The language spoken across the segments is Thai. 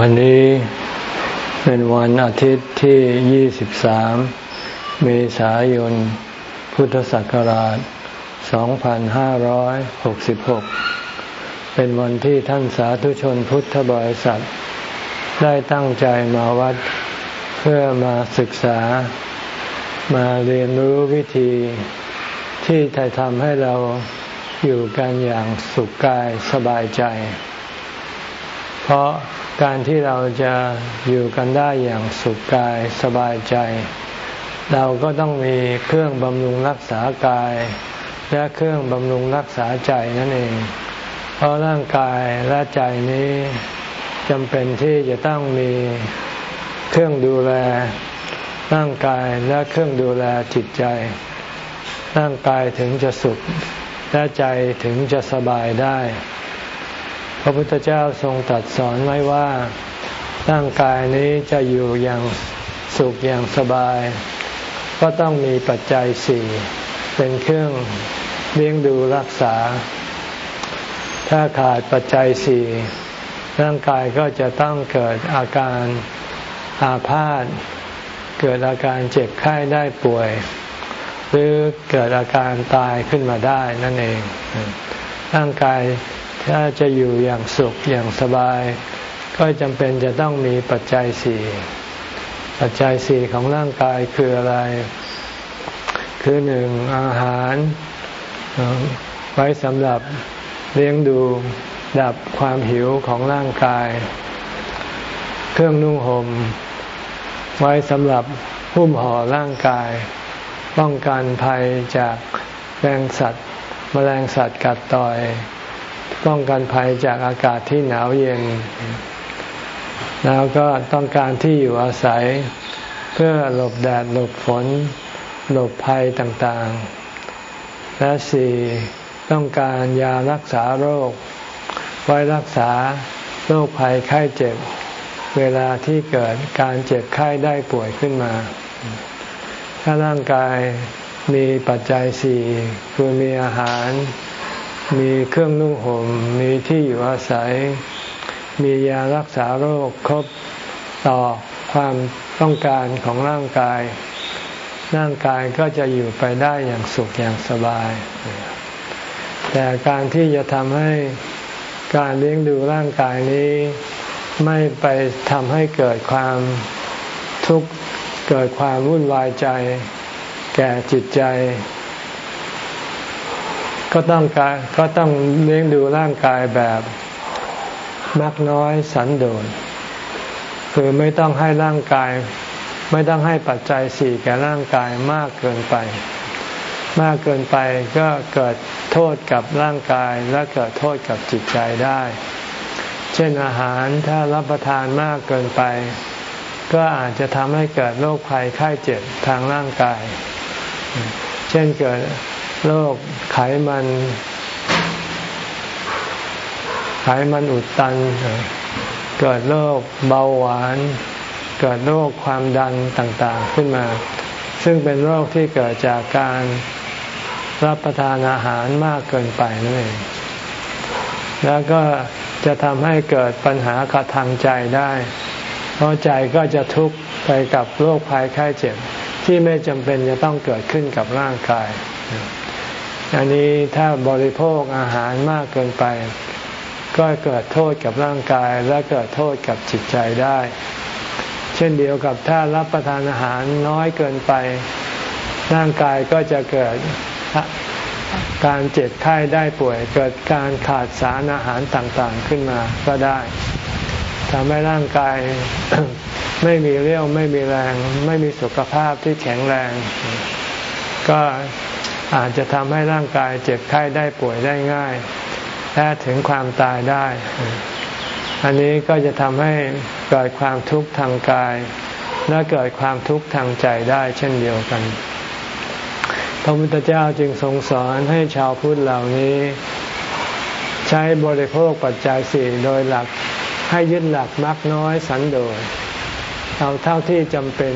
วันนี้เป็นวันอาทิตย์ที่ 23 เมษายน พุทธศักราช 2566 เป็นวันที่ท่านสาธุชนพุทธบริษัท ได้ตั้งใจมาวัด เพื่อมาศึกษา มาเรียนรู้วิธีที่จะทำให้เราอยู่กันอย่างสุขกายสบายใจ เพราะการที่เราจะอยู่กันได้อย่างสุขกายสบายใจ เราก็ต้องมีเครื่องบำรุงรักษากาย และเครื่องบำรุงรักษาใจนั่นเอง เพราะร่างกายและใจนี้จำเป็นที่จะต้องมีเครื่องดูแลร่างกายและเครื่องดูแลจิตใจ ร่างกายถึงจะสุขและใจถึงจะสบายได้ พระพุทธเจ้าทรงตรัสสอนไว้ว่าร่างกายนี้จะอยู่อย่างสุขอย่างสบาย ก็ต้องมีปัจจัยสี่เป็นเครื่องเลี้ยงดูรักษา ถ้าขาดปัจจัยสี่ร่างกายก็จะต้องเกิดอาการอาพาธเกิดอาการเจ็บไข้ได้ป่วย หรือเกิดอาการตายขึ้นมาได้นั่นเอง ร่างกาย ถ้าจะอยู่อย่างสุขอย่างสบาย ก็จำเป็นจะต้องมีปัจจัยสี่ปัจจัยสี่ของร่างกายคืออะไร คือหนึ่งอาหารไว้สำหรับเลี้ยงดูดับความหิวของร่างกาย เครื่องนุ่งห่มไว้สำหรับหุ้มห่อร่างกาย ป้องกันภัยจากแมลงสัตว์มแมลงสัตว์กัดต่อย ป้องกันภัยจากอากาศที่หนาวเย็น แล้วก็ต้องการที่อยู่อาศัย เพื่อหลบแดดหลบฝน หลบภัยต่างๆ และสี่ต้องการยารักษาโรค ไว้รักษาโรคภัยไข้เจ็บ เวลาที่เกิดการเจ็บไข้ได้ป่วยขึ้นมา ถ้าร่างกายมีปัจจัยสี่คือมีอาหาร มีเครื่องนุ่งห่มมีที่อยู่อาศัย มียารักษาโรคครบต่อความต้องการของร่างกาย ร่างกายก็จะอยู่ไปได้อย่างสุขอย่างสบาย แต่การที่จะทำให้การเลี้ยงดูร่างกายนี้ ไม่ไปทำให้เกิดความทุกข์เกิดความวุ่นวายใจ แก่จิตใจ ก็ต้องการก็ต้องเลี้ยงดูร่างกายแบบมักน้อยสันโดษคือไม่ต้องให้ร่างกาย ไม่ต้องให้ปัจจัยสี่แก่ร่างกายมากเกินไป มากเกินไปก็เกิดโทษกับร่างกายและเกิดโทษกับจิตใจได้ เช่นอาหารถ้ารับประทานมากเกินไป ก็อาจจะทำให้เกิดโรคภัยไข้เจ็บทางร่างกาย เช่นเกิด โรคไขมัน ไขมันอุดตัน เกิดโรคเบาหวาน เกิดโรคความดันต่างๆขึ้นมา ซึ่งเป็นโรคที่เกิดจากการรับประทานอาหารมากเกินไปนั่นเองแล้วก็จะทำให้เกิดปัญหากระทางใจได้ เพราะใจก็จะทุกข์ไปกับโรคภัยไข้เจ็บ ที่ไม่จำเป็นจะต้องเกิดขึ้นกับร่างกาย อันนี้ถ้าบริโภคอาหารมากเกินไป ก็เกิดโทษกับร่างกายและเกิดโทษกับจิตใจได้ เช่นเดียวกับถ้ารับประทานอาหารน้อยเกินไป ร่างกายก็จะเกิดการเจ็บไข้ได้ป่วย เกิดการขาดสารอาหารต่างๆขึ้นมาก็ได้ทำให้ร่างกายไม่มีเรี่ยวไม่มีแรง ไม่มีสุขภาพที่แข็งแรง ก็ อาจจะทำให้ร่างกายเจ็บไข้ได้ป่วยได้ง่ายและถึงความตายได้ อันนี้ก็จะทำให้เกิดความทุกข์ทางกาย และเกิดความทุกข์ทางใจได้เช่นเดียวกัน พระพุทธเจ้าจึงทรงสอนให้ชาวพุทธเหล่านี้ ใช้บริโภคปัจจัยสี่โดยหลักให้ยึดหลักมักน้อยสันโดษเอาเท่าที่จำเป็น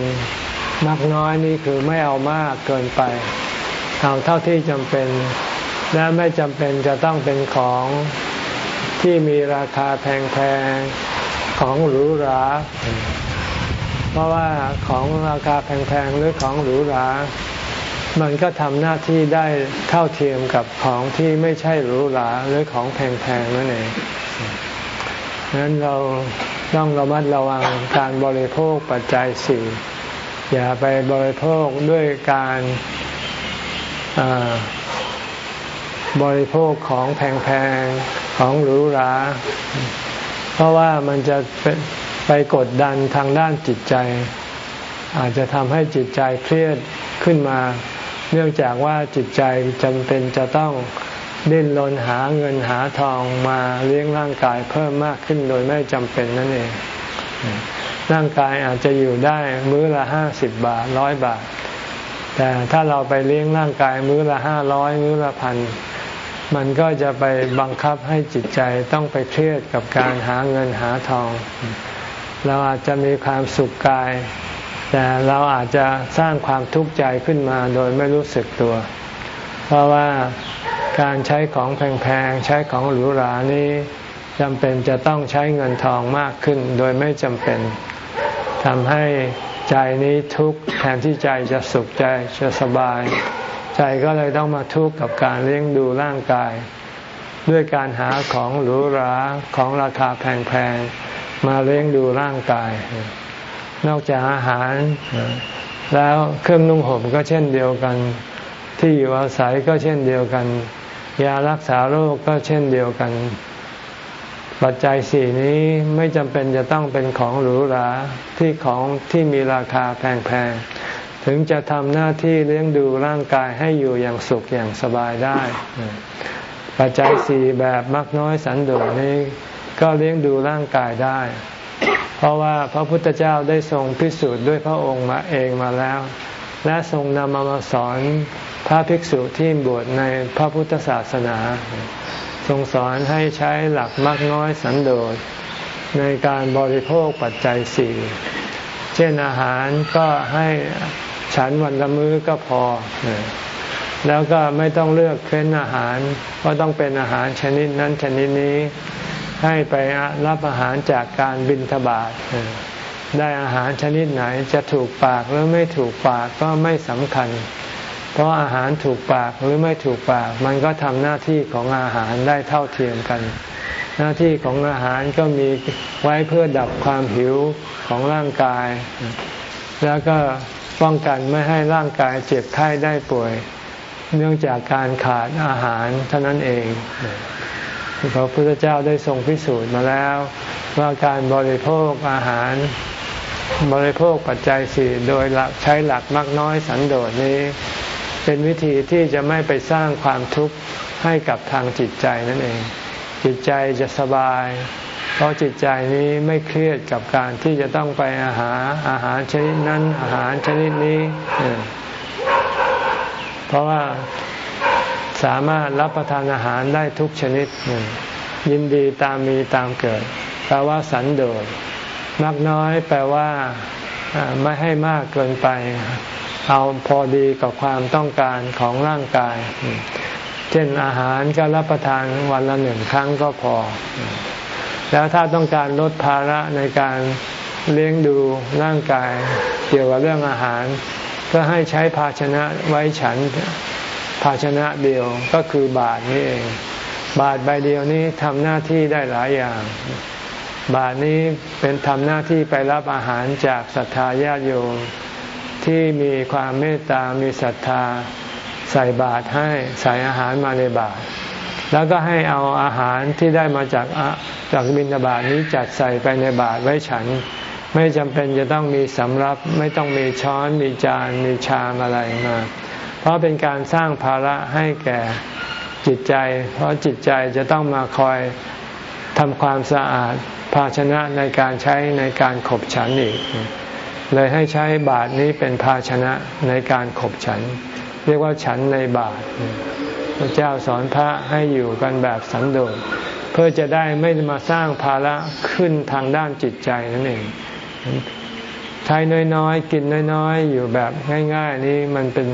มักน้อยนี่คือไม่เอามากเกินไป เอาเท่าที่จำเป็น และไม่จำเป็นจะต้องเป็นของที่มีราคาแพงๆ ของหรูหรา เพราะว่าของราคาแพงๆ หรือของหรูหรา มันก็ทำหน้าที่ได้เท่าเทียมกับของที่ไม่ใช่หรูหราหรือของแพงๆ นั่นเองดังนั้นเราต้องระมัดระวังการบริโภคปัจจัยสี่อย่าไปบริโภคด้วยการ บริโภคของแพงๆ ของหรูหรา เพราะว่ามันจะไปกดดันทางด้านจิตใจ อาจจะทำให้จิตใจเครียดขึ้นมา เนื่องจากว่าจิตใจจำเป็นจะต้องดิ้นรนหาเงินหาทองมาเลี้ยงร่างกายเพิ่มมากขึ้นโดยไม่จำเป็นนั่นเอง ร่างกายอาจจะอยู่ได้มื้อละห้าสิบบาทร้อยบาท แต่ถ้าเราไปเลี้ยงร่างกายมื้อละห้าร้อยมื้อละพันมันก็จะไปบังคับให้จิตใจต้องไปเครียดกับการหาเงินหาทอง เราอาจจะมีความสุขกาย แต่เราอาจจะสร้างความทุกข์ใจขึ้นมาโดยไม่รู้สึกตัว เพราะว่าการใช้ของแพงๆ ใช้ของหรูหรานี้จำเป็นจะต้องใช้เงินทองมากขึ้นโดยไม่จำเป็นทำให้ ใจนี้ทุกข์แทนที่ใจจะสุขใจจะสบาย ใจก็เลยต้องมาทุกข์กับการเลี้ยงดูร่างกาย ด้วยการหาของหรูหราของราคาแพงๆมาเลี้ยงดูร่างกาย นอกจากอาหาร แล้วเครื่องนุ่งห่มก็เช่นเดียวกัน ที่อยู่อาศัยก็เช่นเดียวกัน ยารักษาโรคก็เช่นเดียวกัน ปัจจัยสี่นี้ไม่จำเป็นจะต้องเป็นของหรูหราที่ของที่มีราคาแพงๆ ถึงจะทำหน้าที่เลี้ยงดูร่างกายให้อยู่อย่างสุขอย่างสบายได้ ปัจจัยสี่แบบมักน้อยสันโดษนี้ก็เลี้ยงดูร่างกายได้ เพราะว่าพระพุทธเจ้าได้ทรงพิสูจน์ด้วยพระองค์มาเองมาแล้ว และทรงนำมามาสอนพระภิกษุที่บวชในพระพุทธศาสนา ทรงสอนให้ใช้หลักมักน้อยสันโดษในการบริโภคปัจจัยสี่เช่นอาหารก็ให้ฉันวันละมื้อก็พอ แล้วก็ไม่ต้องเลือกเฟ้นอาหารว่าต้องเป็นอาหารชนิดนั้นชนิดนี้ ให้ไปรับอาหารจากการบินทบาทได้อาหารชนิดไหนจะถูกปากหรือไม่ถูกปากก็ไม่สำคัญ เพราะอาหารถูกปากหรือไม่ถูกปาก มันก็ทำหน้าที่ของอาหารได้เท่าเทียมกัน หน้าที่ของอาหารก็มีไว้เพื่อดับความหิวของร่างกาย แล้วก็ป้องกันไม่ให้ร่างกายเจ็บไข้ได้ป่วย เนื่องจากการขาดอาหารเท่านั้นเองพระพุทธเจ้าได้ทรงพิสูจน์มาแล้ว ว่าการบริโภคอาหาร บริโภคปัจจัยสี่โดยใช้หลักมากน้อยสันโดษนี้ เป็นวิธีที่จะไม่ไปสร้างความทุกข์ให้กับทางจิตใจนั่นเอง จิตใจจะสบาย เพราะจิตใจนี้ไม่เครียดกับการที่จะต้องไปอาหารอาหารชนิดนั้น อาหารชนิดนี้ เพราะว่าสามารถรับประทานอาหารได้ทุกชนิด ยินดีตามมีตามเกิด แปลว่าสันโดษมากน้อยแปลว่าไม่ให้มากเกินไป เอาพอดีกับความต้องการของร่างกาย เช่นอาหารก็รับประทานวันละหนึ่งครั้งก็พอ แล้วถ้าต้องการลดภาระในการเลี้ยงดูร่างกายเกี่ยวกับเรื่องอาหาร ก็ให้ใช้ภาชนะไว้ฉันภาชนะเดียวก็คือบาทนี่เอง บาทใบเดียวนี้ทำหน้าที่ได้หลายอย่าง บาทนี้เป็นทำหน้าที่ไปรับอาหารจากศรัทธาญาติโยม ที่มีความเมตตา มีศรัทธา ใส่บาตรให้ใส่อาหารมาในบาตรแล้วก็ให้เอาอาหารที่ได้มาจากจากบิณฑบาตนี้จัดใส่ไปในบาตรไว้ฉัน ไม่จำเป็นจะต้องมีสำรับ ไม่ต้องมีช้อนมีจานมีชามอะไรมา เพราะเป็นการสร้างภาระให้แก่จิตใจ เพราะจิตใจจะต้องมาคอยทำความสะอาด ภาชนะในการใช้ในการขบฉันอีก เลยให้ใช้บาทนี้เป็นภาชนะในการขบฉัน เรียกว่าฉันในบาทพระเจ้าสอนพระให้อยู่กันแบบสันโดษเพื่อจะได้ไม่มาสร้างภาระขึ้นทางด้านจิตใจนั่นเองใช้น้อยๆ กินน้อยๆ อยู่แบบง่าย ๆ นี้มันเป็น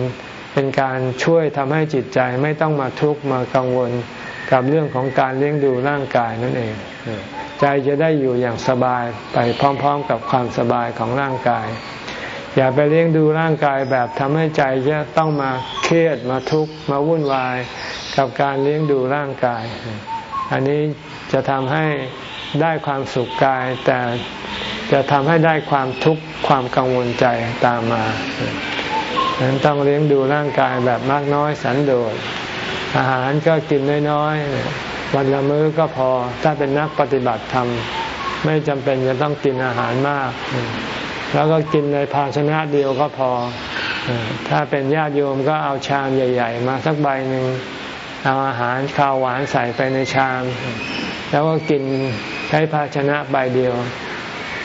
เป็นการช่วยทำให้จิตใจไม่ต้องมาทุกข์มากังวลกับเรื่องของการเลี้ยงดูร่างกายนั่นเอง ใจจจะได้อยู่อย่างสบายไปพร้อม ๆ กับความสบายของร่างกาย อย่าไปเลี้ยงดูร่างกายแบบทำให้ใจจะต้องมาเครียดมาทุกข์มาวุ่นวายกับการเลี้ยงดูร่างกาย อันนี้จะทำให้ได้ความสุขกาย แต่จะทำให้ได้ความทุกข์ความกังวลใจตามมาฉะนั้นต้องเลี้ยงดูร่างกายแบบมากน้อยสันโดษอาหารก็กินน้อยๆ วันละมื้อก็พอถ้าเป็นนักปฏิบัติธรรมไม่จำเป็นจะต้องกินอาหารมาก แล้วก็กินในภาชนะเดียวก็พอ ถ้าเป็นญาติโยมก็เอาชามใหญ่ ๆ มาสักใบหนึ่งเอาอาหารข้าวหวานใส่ไปในชาม แล้วก็กินใช้ภาชนะใบเดียว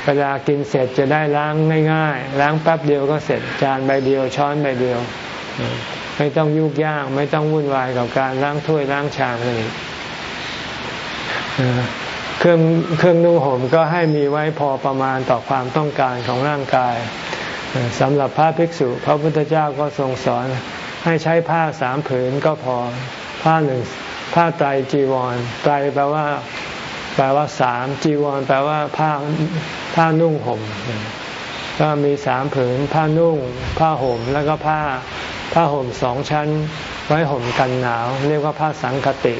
เวลากินเสร็จจะได้ล้างง่ายๆล้างแป๊บเดียวก็เสร็จจานใบเดียวช้อนใบเดียว ไม่ต้องยุ่งยากไม่ต้องวุ่นวายกับการล้างถ้วยล้างชามเลย เครื่องเครื่องนุ่งห่มก็ให้มีไว้พอประมาณต่อความต้องการของร่างกายสำหรับพระภิกษุ พระพุทธเจ้าก็ทรงสอนให้ใช้ผ้าสามผืนก็พอผ้าหนึ่งผ้าไตรจีวรไตรแปลว่า แปลว่าสามจีวร แปลว่าผ้าผ้านุ่งห่มก็มีสามผืน ผ้านุ่ง ผ้าห่มแล้วก็ผ้าผ้าห่มสองชั้น ไว้ห่มกันหนาว เรียกว่าผ้าสังคติ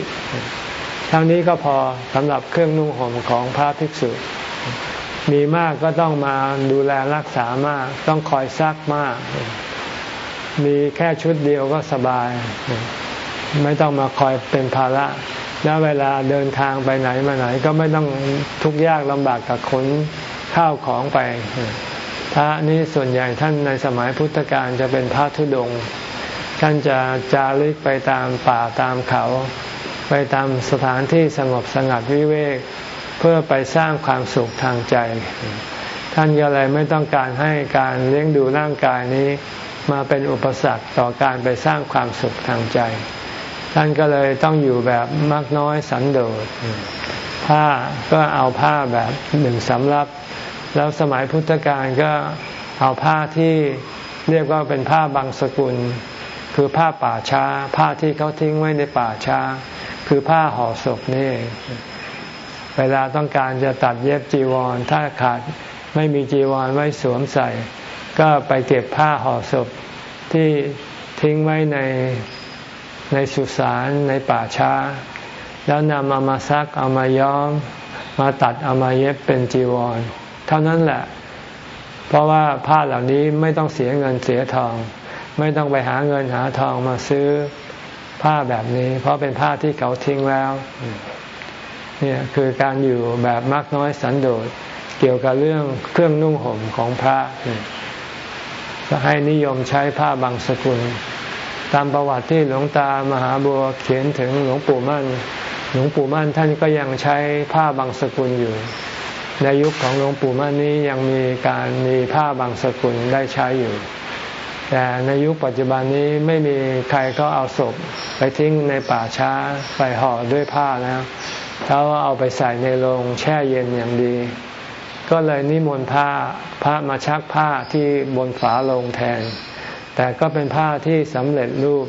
เท่านี้ก็พอสำหรับเครื่องนุ่งห่มของพระภิกษุ มีมากก็ต้องมาดูแลรักษามาก ต้องคอยซักมาก มีแค่ชุดเดียวก็สบาย ไม่ต้องมาคอยเป็นภาระแล้วเวลาเดินทางไปไหนมาไหน ก็ไม่ต้องทุกข์ยากลำบากกับขนข้าวของไป พระนี้ส่วนใหญ่ท่านในสมัยพุทธกาลจะเป็นพระธุดง ท่านจะจาริกไปตามป่าตามเขา ไปตามสถานที่สงบสงัดวิเวก เพื่อไปสร้างความสุขทางใจ ท่านก็เลยไม่ต้องการให้การเลี้ยงดูร่างกายนี้ มาเป็นอุปสรรคต่อการไปสร้างความสุขทางใจ ท่านก็เลยต้องอยู่แบบมากน้อยสันโดษผ้าก็เอาผ้าแบบหนึ่งสำรับ แล้วสมัยพุทธกาลก็เอาผ้าที่เรียกว่าเป็นผ้าบางสกุล คือผ้าป่าช้า ผ้าที่เขาทิ้งไว้ในป่าช้า คือผ้าห่อศพนี่เวลาต้องการจะตัดเย็บจีวร ถ้าขาดไม่มีจีวรไว้สวมใส่ ก็ไปเก็บผ้าห่อศพที่ทิ้งไว้ในในสุสานในป่าช้า แล้วนำเอามาซักเอามาย้อม มาตัดเอามาเย็บเป็นจีวร เท่านั้นแหละ เพราะว่าผ้าเหล่านี้ไม่ต้องเสียเงินเสียทอง ไม่ต้องไปหาเงินหาทองมาซื้อ ผ้าแบบนี้ เพราะเป็นผ้าที่เขาทิ้งแล้วเนี่ยคือการอยู่แบบมากน้อยสันโดษเกี่ยวกับเรื่องเครื่องนุ่งห่มของพระจะให้นิยมใช้ผ้าบางสกุล ตามประวัติที่หลวงตามหาบัวเขียนถึงหลวงปู่มั่น หลวงปู่มั่นท่านก็ยังใช้ผ้าบางสกุลอยู่ ในยุคของหลวงปู่มั่นนี้ยังมีการมีผ้าบางสกุลได้ใช้อยู่ แต่ในยุคปัจจุบันนี้ไม่มีใครก็เอาศพไปทิ้งในป่าช้าไปห่อด้วยผ้าแล้วเขาเอาไปใส่ในโรงแช่เย็นอย่างดี ก็เลยนิมนต์ผ้าพระมาชักผ้าที่บนฝาโลงแทน แต่ก็เป็นผ้าที่สำเร็จรูป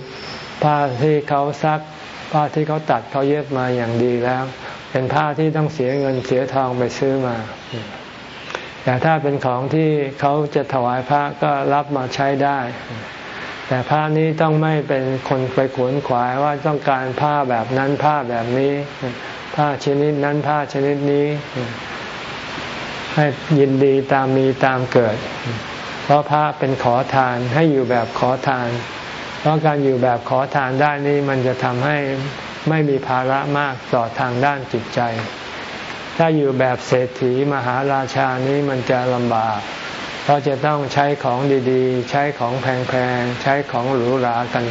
ผ้าที่เขาซัก ผ้าที่เขาตัดเขาเย็บมาอย่างดีแล้ว เป็นผ้าที่ต้องเสียเงินเสียทองไปซื้อมา แต่ถ้าเป็นของที่เขาจะถวายพระก็รับมาใช้ได้ แต่ผ้านี้ต้องไม่เป็นคนไปขวนขวายว่าต้องการผ้าแบบนั้นผ้าแบบนี้ ผ้าชนิดนั้นผ้าชนิดนี้ ให้ยินดีตามมีตามเกิด เพราะพระเป็นขอทานให้อยู่แบบขอทาน เพราะการอยู่แบบขอทานได้นี้มันจะทำให้ไม่มีภาระมากต่อทางด้านจิตใจ ถ้าอยู่แบบเศรษฐีมหาราชานี้มันจะลำบาก เพราะจะต้องใช้ของดีๆ ใช้ของแพงๆ ใช้ของหรูหรากัน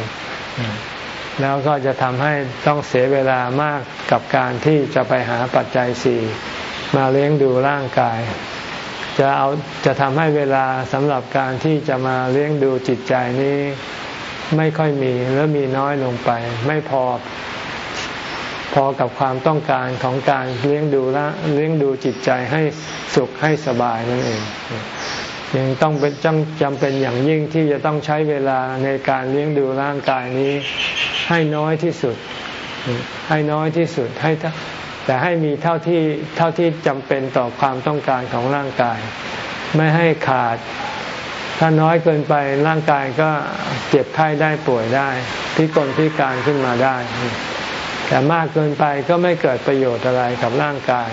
แล้วก็จะทำให้ต้องเสียเวลามากกับการที่จะไปหาปัจจัยสี่มาเลี้ยงดูร่างกาย จะเอาจะทำให้เวลาสำหรับการที่จะมาเลี้ยงดูจิตใจนี้ ไม่ค่อยมีหรือมีน้อยลงไป ไม่พอ พอกับความต้องการของการเลี้ยงดูละเลี้ยงดูจิตใจให้สุขให้สบายนั่นเองยังต้องเป็นจำจำเป็นอย่างยิ่งที่จะต้องใช้เวลาในการเลี้ยงดูร่างกายนี้ ให้น้อยที่สุด ให้น้อยที่สุดให้แต่ให้มีเท่าที่เท่าที่จำเป็นต่อความต้องการของร่างกาย ไม่ให้ขาด ถ้าน้อยเกินไปร่างกายก็เจ็บไข้ได้ป่วยได้พิกลพิการขึ้นมาได้ แต่มากเกินไปก็ไม่เกิดประโยชน์อะไรกับร่างกาย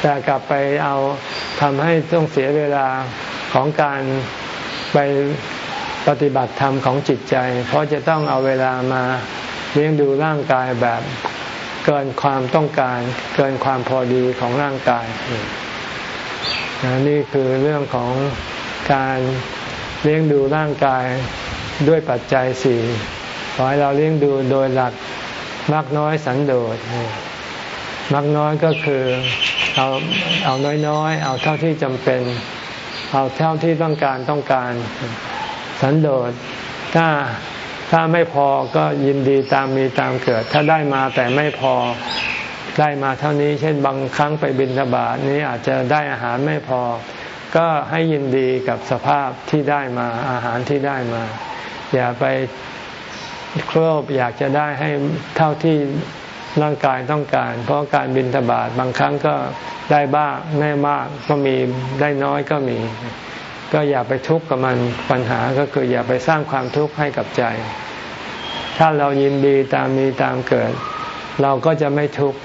แต่กลับไปเอาทำให้ต้องเสียเวลาของการไปปฏิบัติธรรมของจิตใจ เพราะจะต้องเอาเวลามาเลี้ยงดูร่างกายแบบเกินความต้องการ เกินความพอดีของร่างกายนี่คือเรื่องของการเลี้ยงดูร่างกายด้วยปัจจัยสี่ขอให้เราเลี้ยงดูโดยหลัก มากน้อยสันโดษมากน้อยก็คือเอาเอาน้อยๆ เอาเท่าที่จำเป็น เอาเท่าที่ต้องการต้องการ สันโดษถ้าถ้าไม่พอก็ยินดีตามมีตามเกิด ถ้าได้มาแต่ไม่พอได้มาเท่านี้ เช่นบางครั้งไปบินทบาทนี้อาจจะได้อาหารไม่พอ ก็ให้ยินดีกับสภาพที่ได้มาอาหารที่ได้มา อย่าไป โครบอยากจะได้ให้เท่าที่ร่างกายต้องการ เพราะการบินทบาทบางครั้งก็ได้บ้างไม่มากก็มีได้น้อยก็มี ก็อย่าไปทุกข์กับมันปัญหาก็คืออย่าไปสร้างความทุกข์ให้กับใจ ถ้าเรายินดีตามมีตามเกิด เราก็จะไม่ทุกข์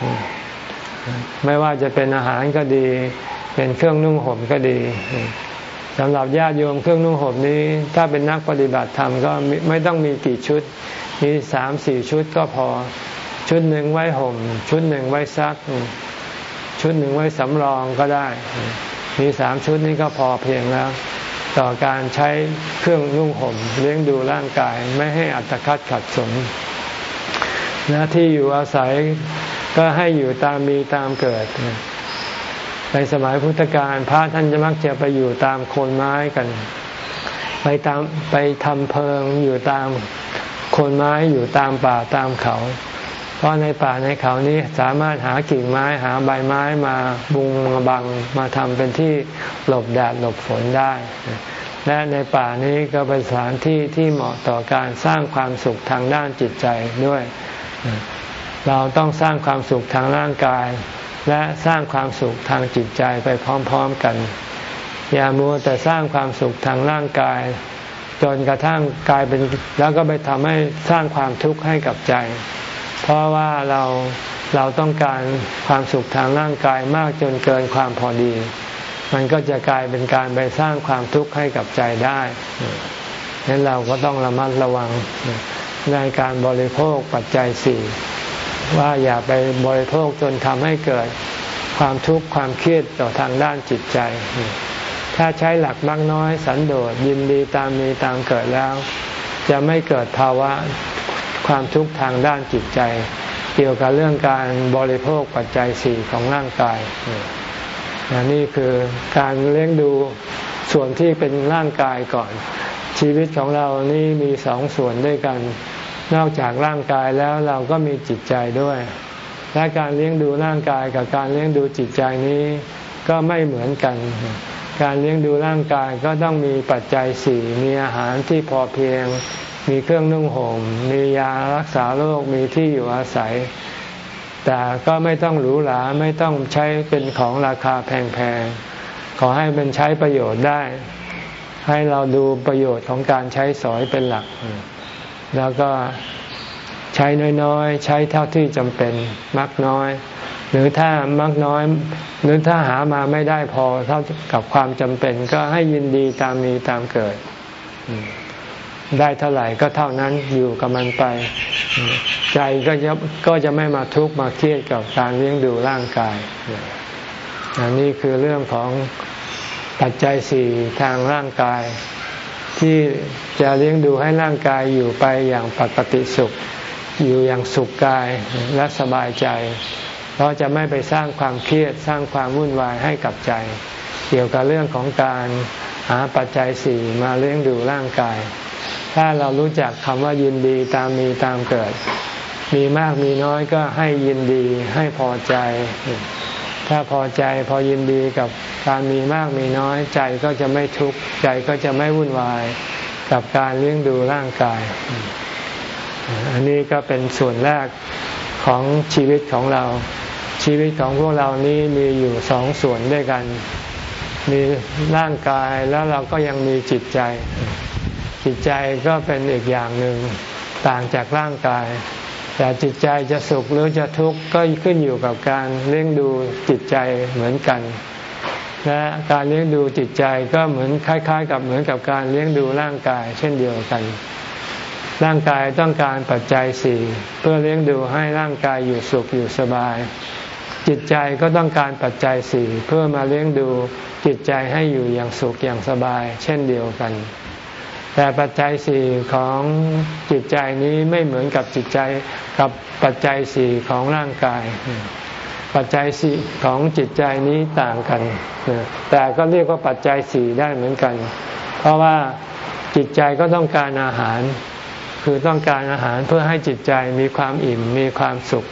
ไม่ว่าจะเป็นอาหารก็ดี เป็นเครื่องนุ่งห่มก็ดี สำหรับญาติโยมเครื่องนุ่งห่มนี้ ถ้าเป็นนักปฏิบัติธรรมก็ไม่ต้องมีกี่ชุด มีสามสี่ชุดก็พอ ชุดหนึ่งไว้ห่ม ชุดหนึ่งไว้ซัก ชุดหนึ่งไว้สำรองก็ได้ มีสามชุดนี้ก็พอเพียงแล้ว ต่อการใช้เครื่องนุ่งห่ม เลี้ยงดูร่างกายไม่ให้อัตคัดขัดสนหน้าที่อยู่อาศัยก็ให้อยู่ตามมีตามเกิด ในสมัยพุทธกาลพระท่านจะมักจะไปอยู่ตามโคนไม้กัน ไปตามไปทำเพิงอยู่ตามโคนไม้อยู่ตามป่าตามเขา เพราะในป่าในเขานี้สามารถหากิ่งไม้หาใบไม้มาบุงมาบังมาทำเป็นที่หลบแดดหลบฝนได้ และในป่านี้ก็เป็นสถานที่ที่เหมาะต่อการสร้างความสุขทางด้านจิตใจด้วย เราต้องสร้างความสุขทางร่างกาย และสร้างความสุขทางจิตใจไปพร้อมๆกัน อย่ามัวแต่สร้างความสุขทางร่างกาย จนกระทั่งกลายเป็นแล้วก็ไปทำให้สร้างความทุกข์ให้กับใจ เพราะว่าเราเราต้องการความสุขทางร่างกายมากจนเกินความพอดี มันก็จะกลายเป็นการไปสร้างความทุกข์ให้กับใจได้ดังนั้นเราก็ต้องระมัดระวังในการบริโภคปัจจัยสี่ ว่าอย่าไปบริโภคจนทำให้เกิดความทุกข์ความเครียดต่อทางด้านจิตใจ ถ้าใช้หลักมากน้อยสันโดษยินดีตามมีตามเกิดแล้ว จะไม่เกิดภาวะความทุกข์ทางด้านจิตใจ เกี่ยวกับเรื่องการบริโภคปัจจัยสี่ของร่างกายนี่คือการเลี้ยงดูส่วนที่เป็นร่างกายก่อน ชีวิตของเรานี่มีสองส่วนด้วยกัน นอกจากร่างกายแล้วเราก็มีจิตใจด้วย และการเลี้ยงดูร่างกายกับการเลี้ยงดูจิตใจนี้ก็ไม่เหมือนกัน การเลี้ยงดูร่างกายก็ต้องมีปัจจัยสี่มีอาหารที่พอเพียง มีเครื่องนุ่งห่ม มียารักษาโรค มีที่อยู่อาศัย แต่ก็ไม่ต้องหรูหราไม่ต้องใช้เป็นของราคาแพงๆ ขอให้เป็นใช้ประโยชน์ได้ ให้เราดูประโยชน์ของการใช้สอยเป็นหลัก แล้วก็ใช้น้อยๆ ใช้เท่าที่จำเป็นมักน้อย หรือถ้ามักน้อย หรือถ้าหามาไม่ได้พอเท่ากับความจำเป็น ก็ให้ยินดีตามมีตามเกิด ได้เท่าไหร่ก็เท่านั้นอยู่กับมันไป ใจก็จะก็จะไม่มาทุกข์มาเครียดกับการเลี้ยงดูร่างกายอันนี้คือเรื่องของปัจจัยสี่ทางร่างกาย ที่จะเลี้ยงดูให้ร่างกายอยู่ไปอย่างปกติสุข อยู่อย่างสุขกายและสบายใจเพราะจะไม่ไปสร้างความเครียดสร้างความวุ่นวายให้กับใจ เกี่ยวกับเรื่องของการหาปัจจัยสี่มาเลี้ยงดูร่างกาย ถ้าเรารู้จักคำว่ายินดีตามมีตามเกิด มีมากมีน้อยก็ให้ยินดีให้พอใจ ถ้าพอใจพอยินดีกับการมีมากมีน้อย ใจก็จะไม่ทุกข์ใจก็จะไม่วุ่นวายกับการเลี้ยงดูร่างกาย อันนี้ก็เป็นส่วนแรกของชีวิตของเรา ชีวิตของพวกเรานี้มีอยู่สองส่วนด้วยกัน มีร่างกายแล้วเราก็ยังมีจิตใจ จิตใจก็เป็นอีกอย่างหนึ่งต่างจากร่างกาย แต่จิตใจจะสุขหรือจะทุกข์ก็ขึ้นอยู่กับการเลี้ยงดูจิตใจเหมือนกัน และการเลี้ยงดูจิตใจก็เหมือนคล้าย ๆ กับเหมือนกับการเลี้ยงดูร่างกาย เช่นเดียวกัน ร่างกายต้องการปัจจัยสี่เพื่อเลี้ยงดูให้ร่างกายอยู่สุขอยู่สบาย จิตใจก็ต้องการปัจจัยสี่เพื่อมาเลี้ยงดูจิตใจให้อยู่อย่างสุขอย่างสบาย เช่นเดียวกัน แต่ปัจจัยสี่ของจิตใจนี้ไม่เหมือนกับจิตใจกับปัจจัยสี่ของร่างกาย ปัจจัยสี่ของจิตใจนี้ต่างกัน แต่ก็เรียกว่าปัจจัยสี่ได้เหมือนกัน เพราะว่าจิตใจก็ต้องการอาหาร คือต้องการอาหารเพื่อให้จิตใจมีความอิ่มมีความสุข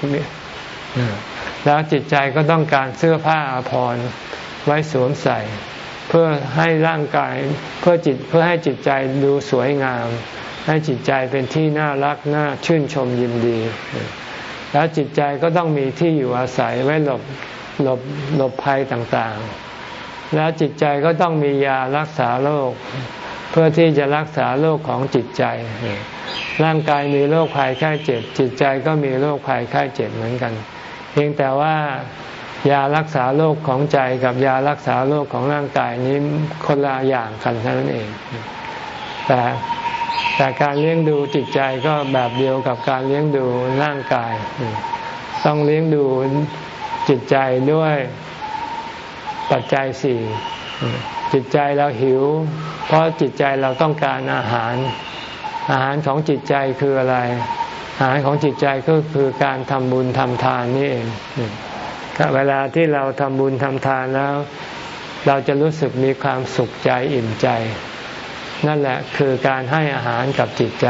แล้วจิตใจก็ต้องการเสื้อผ้าอาภรณ์ไว้สวมใส่ พื่อให้ร่างกายเพื่อจิตเพื่อให้จิตใจดูสวยงาม ให้จิตใจเป็นที่น่ารักน่าชื่นชมยินดี แล้วจิตใจก็ต้องมีที่อยู่อาศัยไว้หลบหลบหลบภัยต่างๆ แล้วจิตใจก็ต้องมียารักษาโรคเพื่อที่จะรักษาโรคของจิตใจ ร่างกายมีโรคภัยไข้เจ็บ จิตใจก็มีโรคภัยไข้เจ็บเหมือนกัน เพียงแต่ว่า ยารักษาโรคของใจกับยารักษาโรคของร่างกายนี้คนละอย่างกันเท่านั้นเอง แต่แต่การเลี้ยงดูจิตใจก็แบบเดียวกับการเลี้ยงดูร่างกาย ต้องเลี้ยงดูจิตใจด้วยปัจจัยสี่จิตใจเราหิว เพราะจิตใจเราต้องการอาหาร อาหารของจิตใจคืออะไร อาหารของจิตใจก็คือการทำบุญทำทานนี่เอง เวลาที่เราทำบุญทำทานแล้ว เราจะรู้สึกมีความสุขใจอิ่มใจ นั่นแหละคือการให้อาหารกับจิตใจ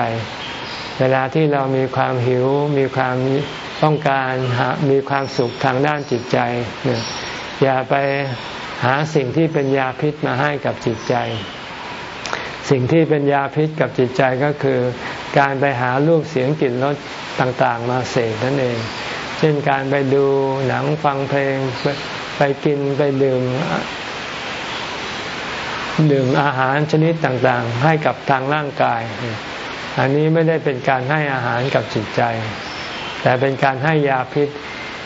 เวลาที่เรามีความหิว มีความต้องการมีความสุขทางด้านจิตใจ อย่าไปหาสิ่งที่เป็นยาพิษมาให้กับจิตใจ สิ่งที่เป็นยาพิษกับจิตใจก็คือ การไปหารูปเสียงกลิ่นรสต่าง ๆ มาเสพนั่นเอง เช่นการไปดูหนังฟังเพลงไปกินไปดื่มดื่มอาหารชนิดต่างๆ ให้กับทางร่างกาย อันนี้ไม่ได้เป็นการให้อาหารกับจิตใจ แต่เป็นการให้ยาพิษ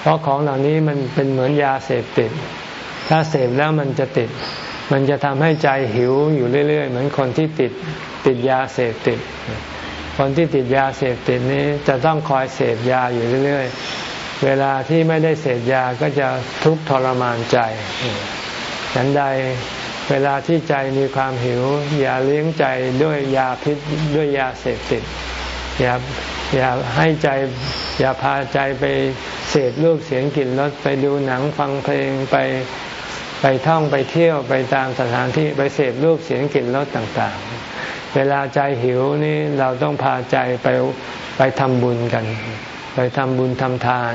เพราะของเหล่านี้มันเป็นเหมือนยาเสพติด ถ้าเสพแล้วมันจะติด มันจะทำให้ใจหิวอยู่เรื่อย ๆ เหมือนคนที่ติดติดยาเสพติด คนที่ติดยาเสพติดนี้จะต้องคอยเสพยาอยู่เรื่อย เวลาที่ไม่ได้เสพยาก็จะทุกข์ทรมานใจฉันใดเวลาที่ใจมีความหิว อย่าเลี้ยงใจด้วยยาพิษด้วยยาเสพติด อย่าอย่าให้ใจอย่าพาใจไปเสพรูปเสียงกลิ่นรสไปดูหนังฟังเพลงไปไปท่องไปเที่ยวไปตามสถานที่ไปเสพรูปเสียงกลิ่นรสต่างๆ เวลาใจหิวนี่เราต้องพาใจไปไปทำบุญกัน ไปทำบุญทำทาน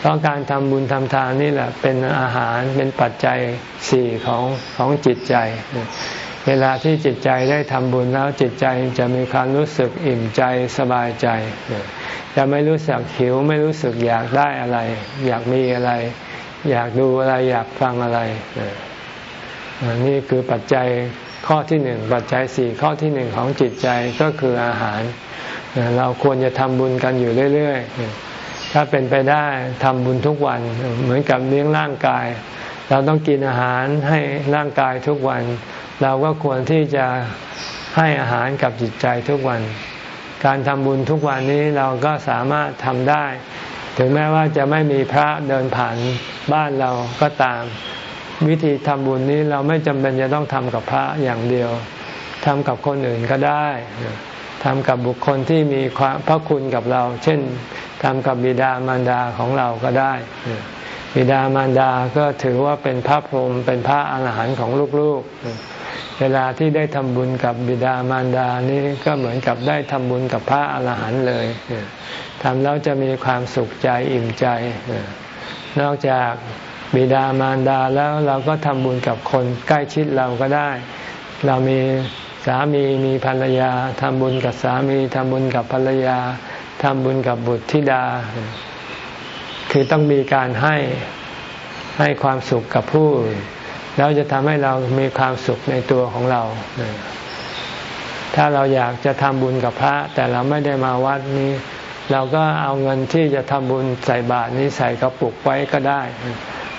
เพราะการทำบุญทำทานนี่แหละเป็นอาหารเป็นปัจจัยสี่ของของจิตใจ เวลาที่จิตใจได้ทำบุญแล้วจิตใจจะมีความรู้สึกอิ่มใจสบายใจ จะไม่รู้สึกหิวไม่รู้สึกอยากได้อะไร อยากมีอะไร อยากดูอะไรอยากฟังอะไร นี่คือปัจจัยข้อที่หนึ่งปัจจัยสี่ข้อที่หนึ่งของจิตใจก็คืออาหาร เราควรจะทำบุญกันอยู่เรื่อยๆ ถ้าเป็นไปได้ทำบุญทุกวันเหมือนกับเลี้ยงร่างกาย เราต้องกินอาหารให้ร่างกายทุกวัน เราก็ควรที่จะให้อาหารกับจิตใจทุกวัน การทำบุญทุกวันนี้เราก็สามารถทำได้ ถึงแม้ว่าจะไม่มีพระเดินผ่านบ้านเราก็ตาม วิธีทำบุญนี้เราไม่จำเป็นจะต้องทำกับพระอย่างเดียวทำกับคนอื่นก็ได้ ทำกับบุคคลที่มีพระคุณกับเรา เช่นทำกับบิดามารดาของเราก็ได้ บิดามารดาก็ถือว่าเป็นพระพรหมเป็นพระอาหารหันต์ของลูกๆ เวลาที่ได้ทำบุญกับบิดามารดานี่ก็เหมือนกับได้ทำบุญกับพระอาหารหันต์เลยทำแล้วจะมีความสุขใจอิ่มใจ นอกจากบิดามารดาแล้วเราก็ทำบุญกับคนใกล้ชิดเราก็ได้ เรามี สามีมีภรรยาทำบุญกับสามีทำบุญกับภรรยาทำบุญกับบุตรธิดา คือต้องมีการให้ให้ความสุขกับผู้แล้วจะทำให้เรามีความสุขในตัวของเรา ถ้าเราอยากจะทำบุญกับพระ แต่เราไม่ได้มาวัดนี้ เราก็เอาเงินที่จะทำบุญใส่บาตรนี้ใส่กระปุกไว้ก็ได้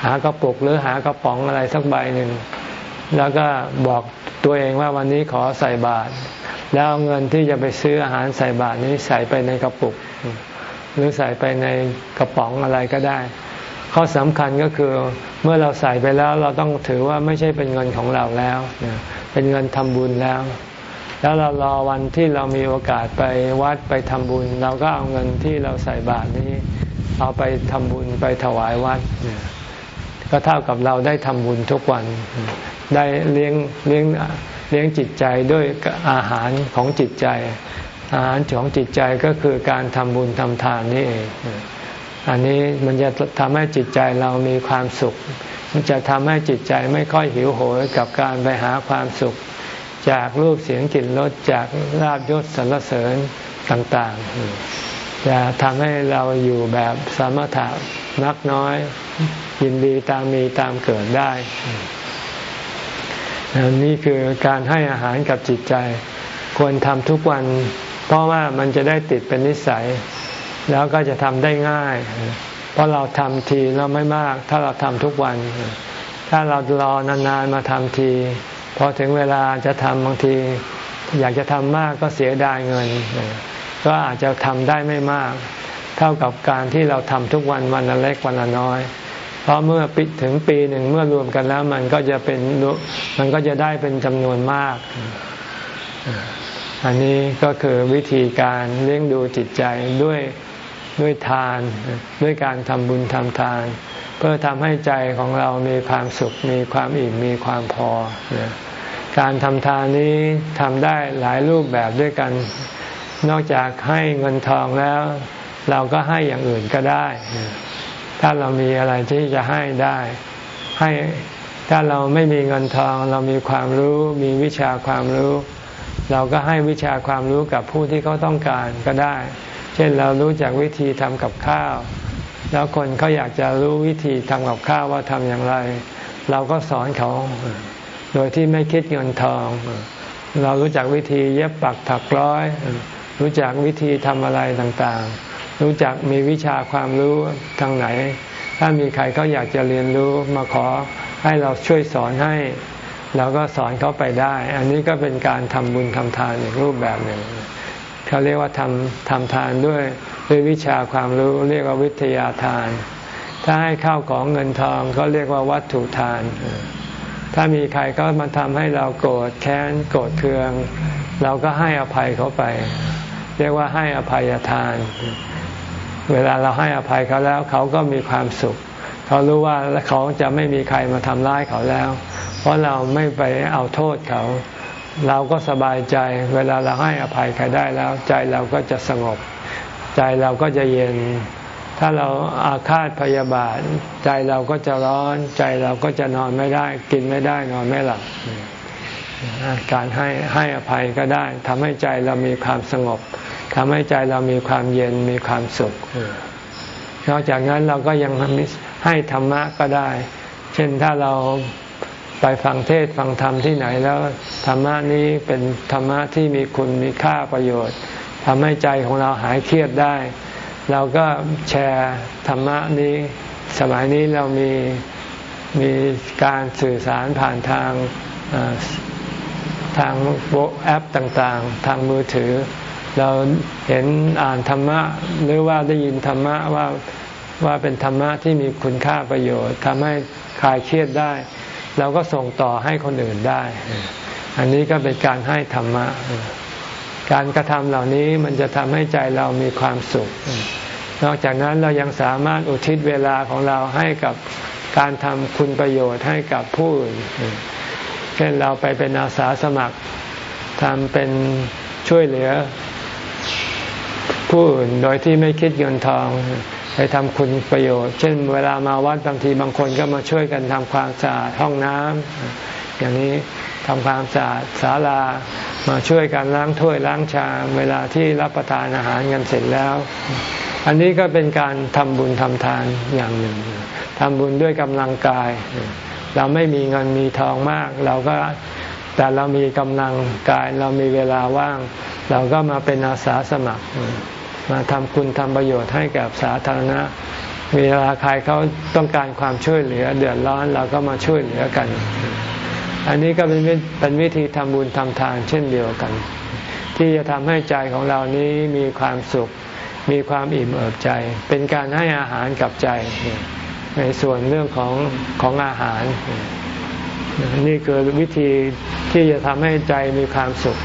หากระปุกหรือหากระป๋องอะไรสักใบหนึ่ง แล้วก็บอกตัวเองว่าวันนี้ขอใส่บาตรแล้วเเงินที่จะไปซื้ออาหารใส่บาตรนี้ใส่ไปในกระปุก หรือใส่ไปในกระป๋องอะไรก็ได้ ข้อสำคัญก็คือเมื่อเราใส่ไปแล้วเราต้องถือว่าไม่ใช่เป็นเงินของเราแล้ว เป็นเงินทำบุญแล้ว แล้วเรารอวันที่เรามีโอกาสไปวัดไปทำบุญ เราก็เอาเงินที่เราใส่บาตรนี้ เอาไปทำบุญไปถวายวัด ก็เท่ากับเราได้ทำบุญทุกวัน ได้เลี้ยงเลี้ยงเลี้ยงจิตใจด้วยอาหารของจิตใจ อาหารของจิตใจก็คือการทำบุญทำทานนี่เอง อันนี้มันจะทำให้จิตใจเรามีความสุขมันจะทำให้จิตใจไม่ค่อยหิวโหยกับการไปหาความสุข จากรูปเสียงกลิ่นรสจากลาบยศสรรเสริญต่างๆ จะทำให้เราอยู่แบบสมถะนักน้อย ยินดีตามมีตามเกิดได้ นี่คือการให้อาหารกับจิตใจ ควรทำทุกวัน เพราะว่ามันจะได้ติดเป็นนิสัย แล้วก็จะทำได้ง่าย เพราะเราทำทีเราไม่มาก ถ้าเราทำทุกวัน ถ้าเรารอนานๆมาทำทีพอถึงเวลาจะทำบางที อยากจะทำมากก็เสียดายเงิน ก็อาจจะทำได้ไม่มาก เท่ากับการที่เราทำทุกวันวันละเล็กวันละน้อย เพราะเมื่อปิดถึงปีหนึ่งเมื่อรวมกันแล้วมันก็จะเป็นมันก็จะได้เป็นจำนวนมาก อันนี้ก็คือวิธีการเลี้ยงดูจิตใจด้วยด้วยทาน ด้วยการทำบุญทำทาน เพื่อทำให้ใจของเรามีความสุข มีความอิ่ม มีความพอ การทำทานนี้ทำได้หลายรูปแบบด้วยกัน นอกจากให้เงินทองแล้ว เราก็ให้อย่างอื่นก็ได้ ถ้าเรามีอะไรที่จะให้ได้ให้ถ้าเราไม่มีเงินทองเรามีความรู้มีวิชาความรู้ เราก็ให้วิชาความรู้กับผู้ที่เขาต้องการก็ได้ เช่นเรารู้จักวิธีทำกับข้าว แล้วคนเขาอยากจะรู้วิธีทำกับข้าวว่าทำอย่างไร เราก็สอนเขา โดยที่ไม่คิดเงินทอง เรารู้จักวิธีเย็บปักถักร้อย รู้จักวิธีทำอะไรต่างๆ รู้จักมีวิชาความรู้ทางไหน ถ้ามีใครเขาอยากจะเรียนรู้มาขอให้เราช่วยสอนให้ เราก็สอนเขาไปได้ อันนี้ก็เป็นการทำบุญทำทานอีกรูปแบบหนึ่งเขาเรียกว่าทำทำทานด้วยด้วยวิชาความรู้เรียกว่าวิทยาทาน ถ้าให้ข้าวของเงินทองก็เรียกว่าวัตถุทาน ถ้ามีใครก็มาทำให้เราโกรธแค้นโกรธเคือง เราก็ให้อภัยเขาไป เรียกว่าให้อภัยทาน เวลาเราให้อภัยเขาแล้วเขาก็มีความสุข เขารู้ว่าเขาจะไม่มีใครมาทำร้ายเขาแล้ว เพราะเราไม่ไปเอาโทษเขา เราก็สบายใจ เวลาเราให้อภัยใครได้แล้ว ใจเราก็จะสงบ ใจเราก็จะเย็น ถ้าเราอาฆาตพยาบาท ใจเราก็จะร้อน ใจเราก็จะนอนไม่ได้ กินไม่ได้นอนไม่หลับการให้ให้อภัยก็ได้ทำให้ใจเรามีความสงบ ทำให้ใจเรามีความเย็นมีความสุขนอกจากนั้นเราก็ยังให้ธรรมะก็ได้ เช่นถ้าเราไปฟังเทศฟังธรรมที่ไหนแล้วธรรมะนี้เป็นธรรมะที่มีคุณมีค่าประโยชน์ทำให้ใจของเราหายเครียดได้ เราก็แชร์ธรรมะนี้ สมัยนี้เรามีมีการสื่อสารผ่านทางทางแอปต่างๆ ทางมือถือ เราเห็นอ่านธรรมะหรือว่าได้ยินธรรมะว่าว่าเป็นธรรมะที่มีคุณค่าประโยชน์ทำให้คลายเครียดได้ เราก็ส่งต่อให้คนอื่นได้ อันนี้ก็เป็นการให้ธรรมะ การกระทำเหล่านี้มันจะทำให้ใจเรามีความสุข นอกจากนั้นเรายังสามารถอุทิศเวลาของเราให้กับการทำคุณประโยชน์ให้กับผู้อื่น เช่นเราไปเป็นอาสาสมัครทำเป็นช่วยเหลือ ผู้อื่นโดยที่ไม่คิดเงินทอง ไปทำคุณประโยชน์ เช่น เวลามาวัดบางทีบางคนก็มาช่วยกันทำความสะอาดห้องน้ำอย่างนี้ทำความสะอาดศาลามาช่วยกันล้างถ้วยล้างชาม เวลาที่รับประทานอาหารกันเสร็จแล้ว อันนี้ก็เป็นการทำบุญทำทานอย่างหนึ่งทำบุญด้วยกำลังกาย เราไม่มีเงินมีทองมาก เราก็แต่เรามีกำลังกายเรามีเวลาว่าง เราก็มาเป็นอาสาสมัคร มาทำคุณทำประโยชน์ให้กับสาธารณะ มีเวลาใครเขาต้องการความช่วยเหลือ เดือดร้อนเราก็มาช่วยเหลือกัน อันนี้ก็เป็นเป็นวิธีทำบุญทำทานเช่นเดียวกัน ที่จะทำให้ใจของเรานี้มีความสุข มีความอิ่มเอิบใจ เป็นการให้อาหารกับใจ ในส่วนเรื่องของของอาหาร นี่คือวิธีที่จะทำให้ใจมีความสุข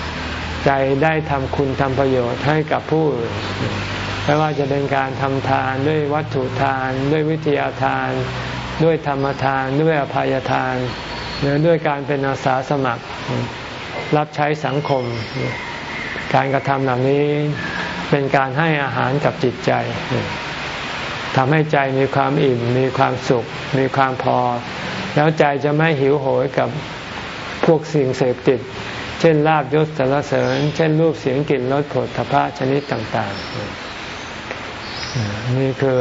ใจได้ทำคุณทำประโยชน์ให้กับผู้อื่นไม่ว่าจะเป็นการทำทานด้วยวัตถุทาน ด้วยวิทยาทาน ด้วยธรรมทาน ด้วยอภัยทาน หรือด้วยการเป็นอาสาสมัคร รับใช้สังคม การกระทำเหล่านี้เป็นการให้อาหารกับจิตใจทำให้ใจมีความอิ่ม มีความสุข มีความพอ แล้วใจจะไม่หิวโหยกับพวกสิ่งเสพติด เช่นลาบยศสารเสริญ เช่นรูปเสียงกลิ่นรสผลทพะชนิดต่างๆ นี่คือ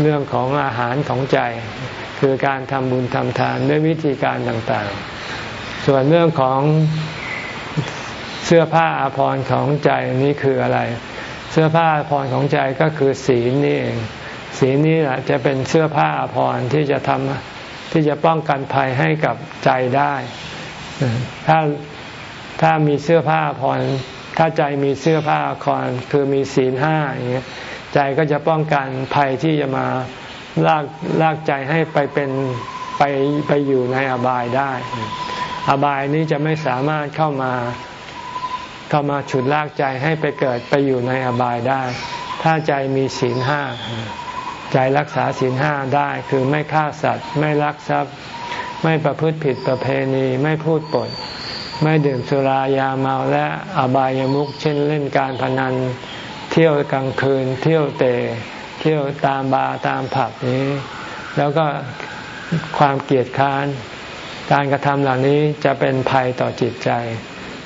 เรื่องของอาหารของใจ คือการทำบุญทำทานด้วยวิธีการต่างๆ ส่วนเรื่องของเสื้อผ้าอาภรณ์ของใจนี่คืออะไร เสื้อผ้าอาภรณ์ของใจก็คือศีลนี่เองศีลนี่แหละจะเป็นเสื้อผ้าอาภรณ์ที่จะทำที่จะป้องกันภัยให้กับใจได้ ถ้า ถ้ามีเสื้อผ้าอาภรถ้าใจมีเสื้อผ้าอาภรณ์คือมีศีลห้าอย่างเงี้ยใจก็จะป้องกันภัยที่จะมาลากลากใจให้ไปเป็นไปไปอยู่ในอบายได้ อบายนี้จะไม่สามารถเข้ามาเข้ามาฉุดลากใจให้ไปเกิดไปอยู่ในอบายได้ ถ้าใจมีศีลห้าใจรักษาศีลห้าได้คือไม่ฆ่าสัตว์ ไม่ลักทรัพย์ ไม่ประพฤติผิดประเพณีไม่พูดปด ไม่ดื่มสุรายาเมาและอบายามุขเช่นเล่นการพนัน เที่ยวกลางคืน เที่ยวเตะเที่ยวตามบาร์ตามผับนี้ แล้วก็ความเกลียดค้าน การกระทำเหล่านี้จะเป็นภัยต่อจิตใจ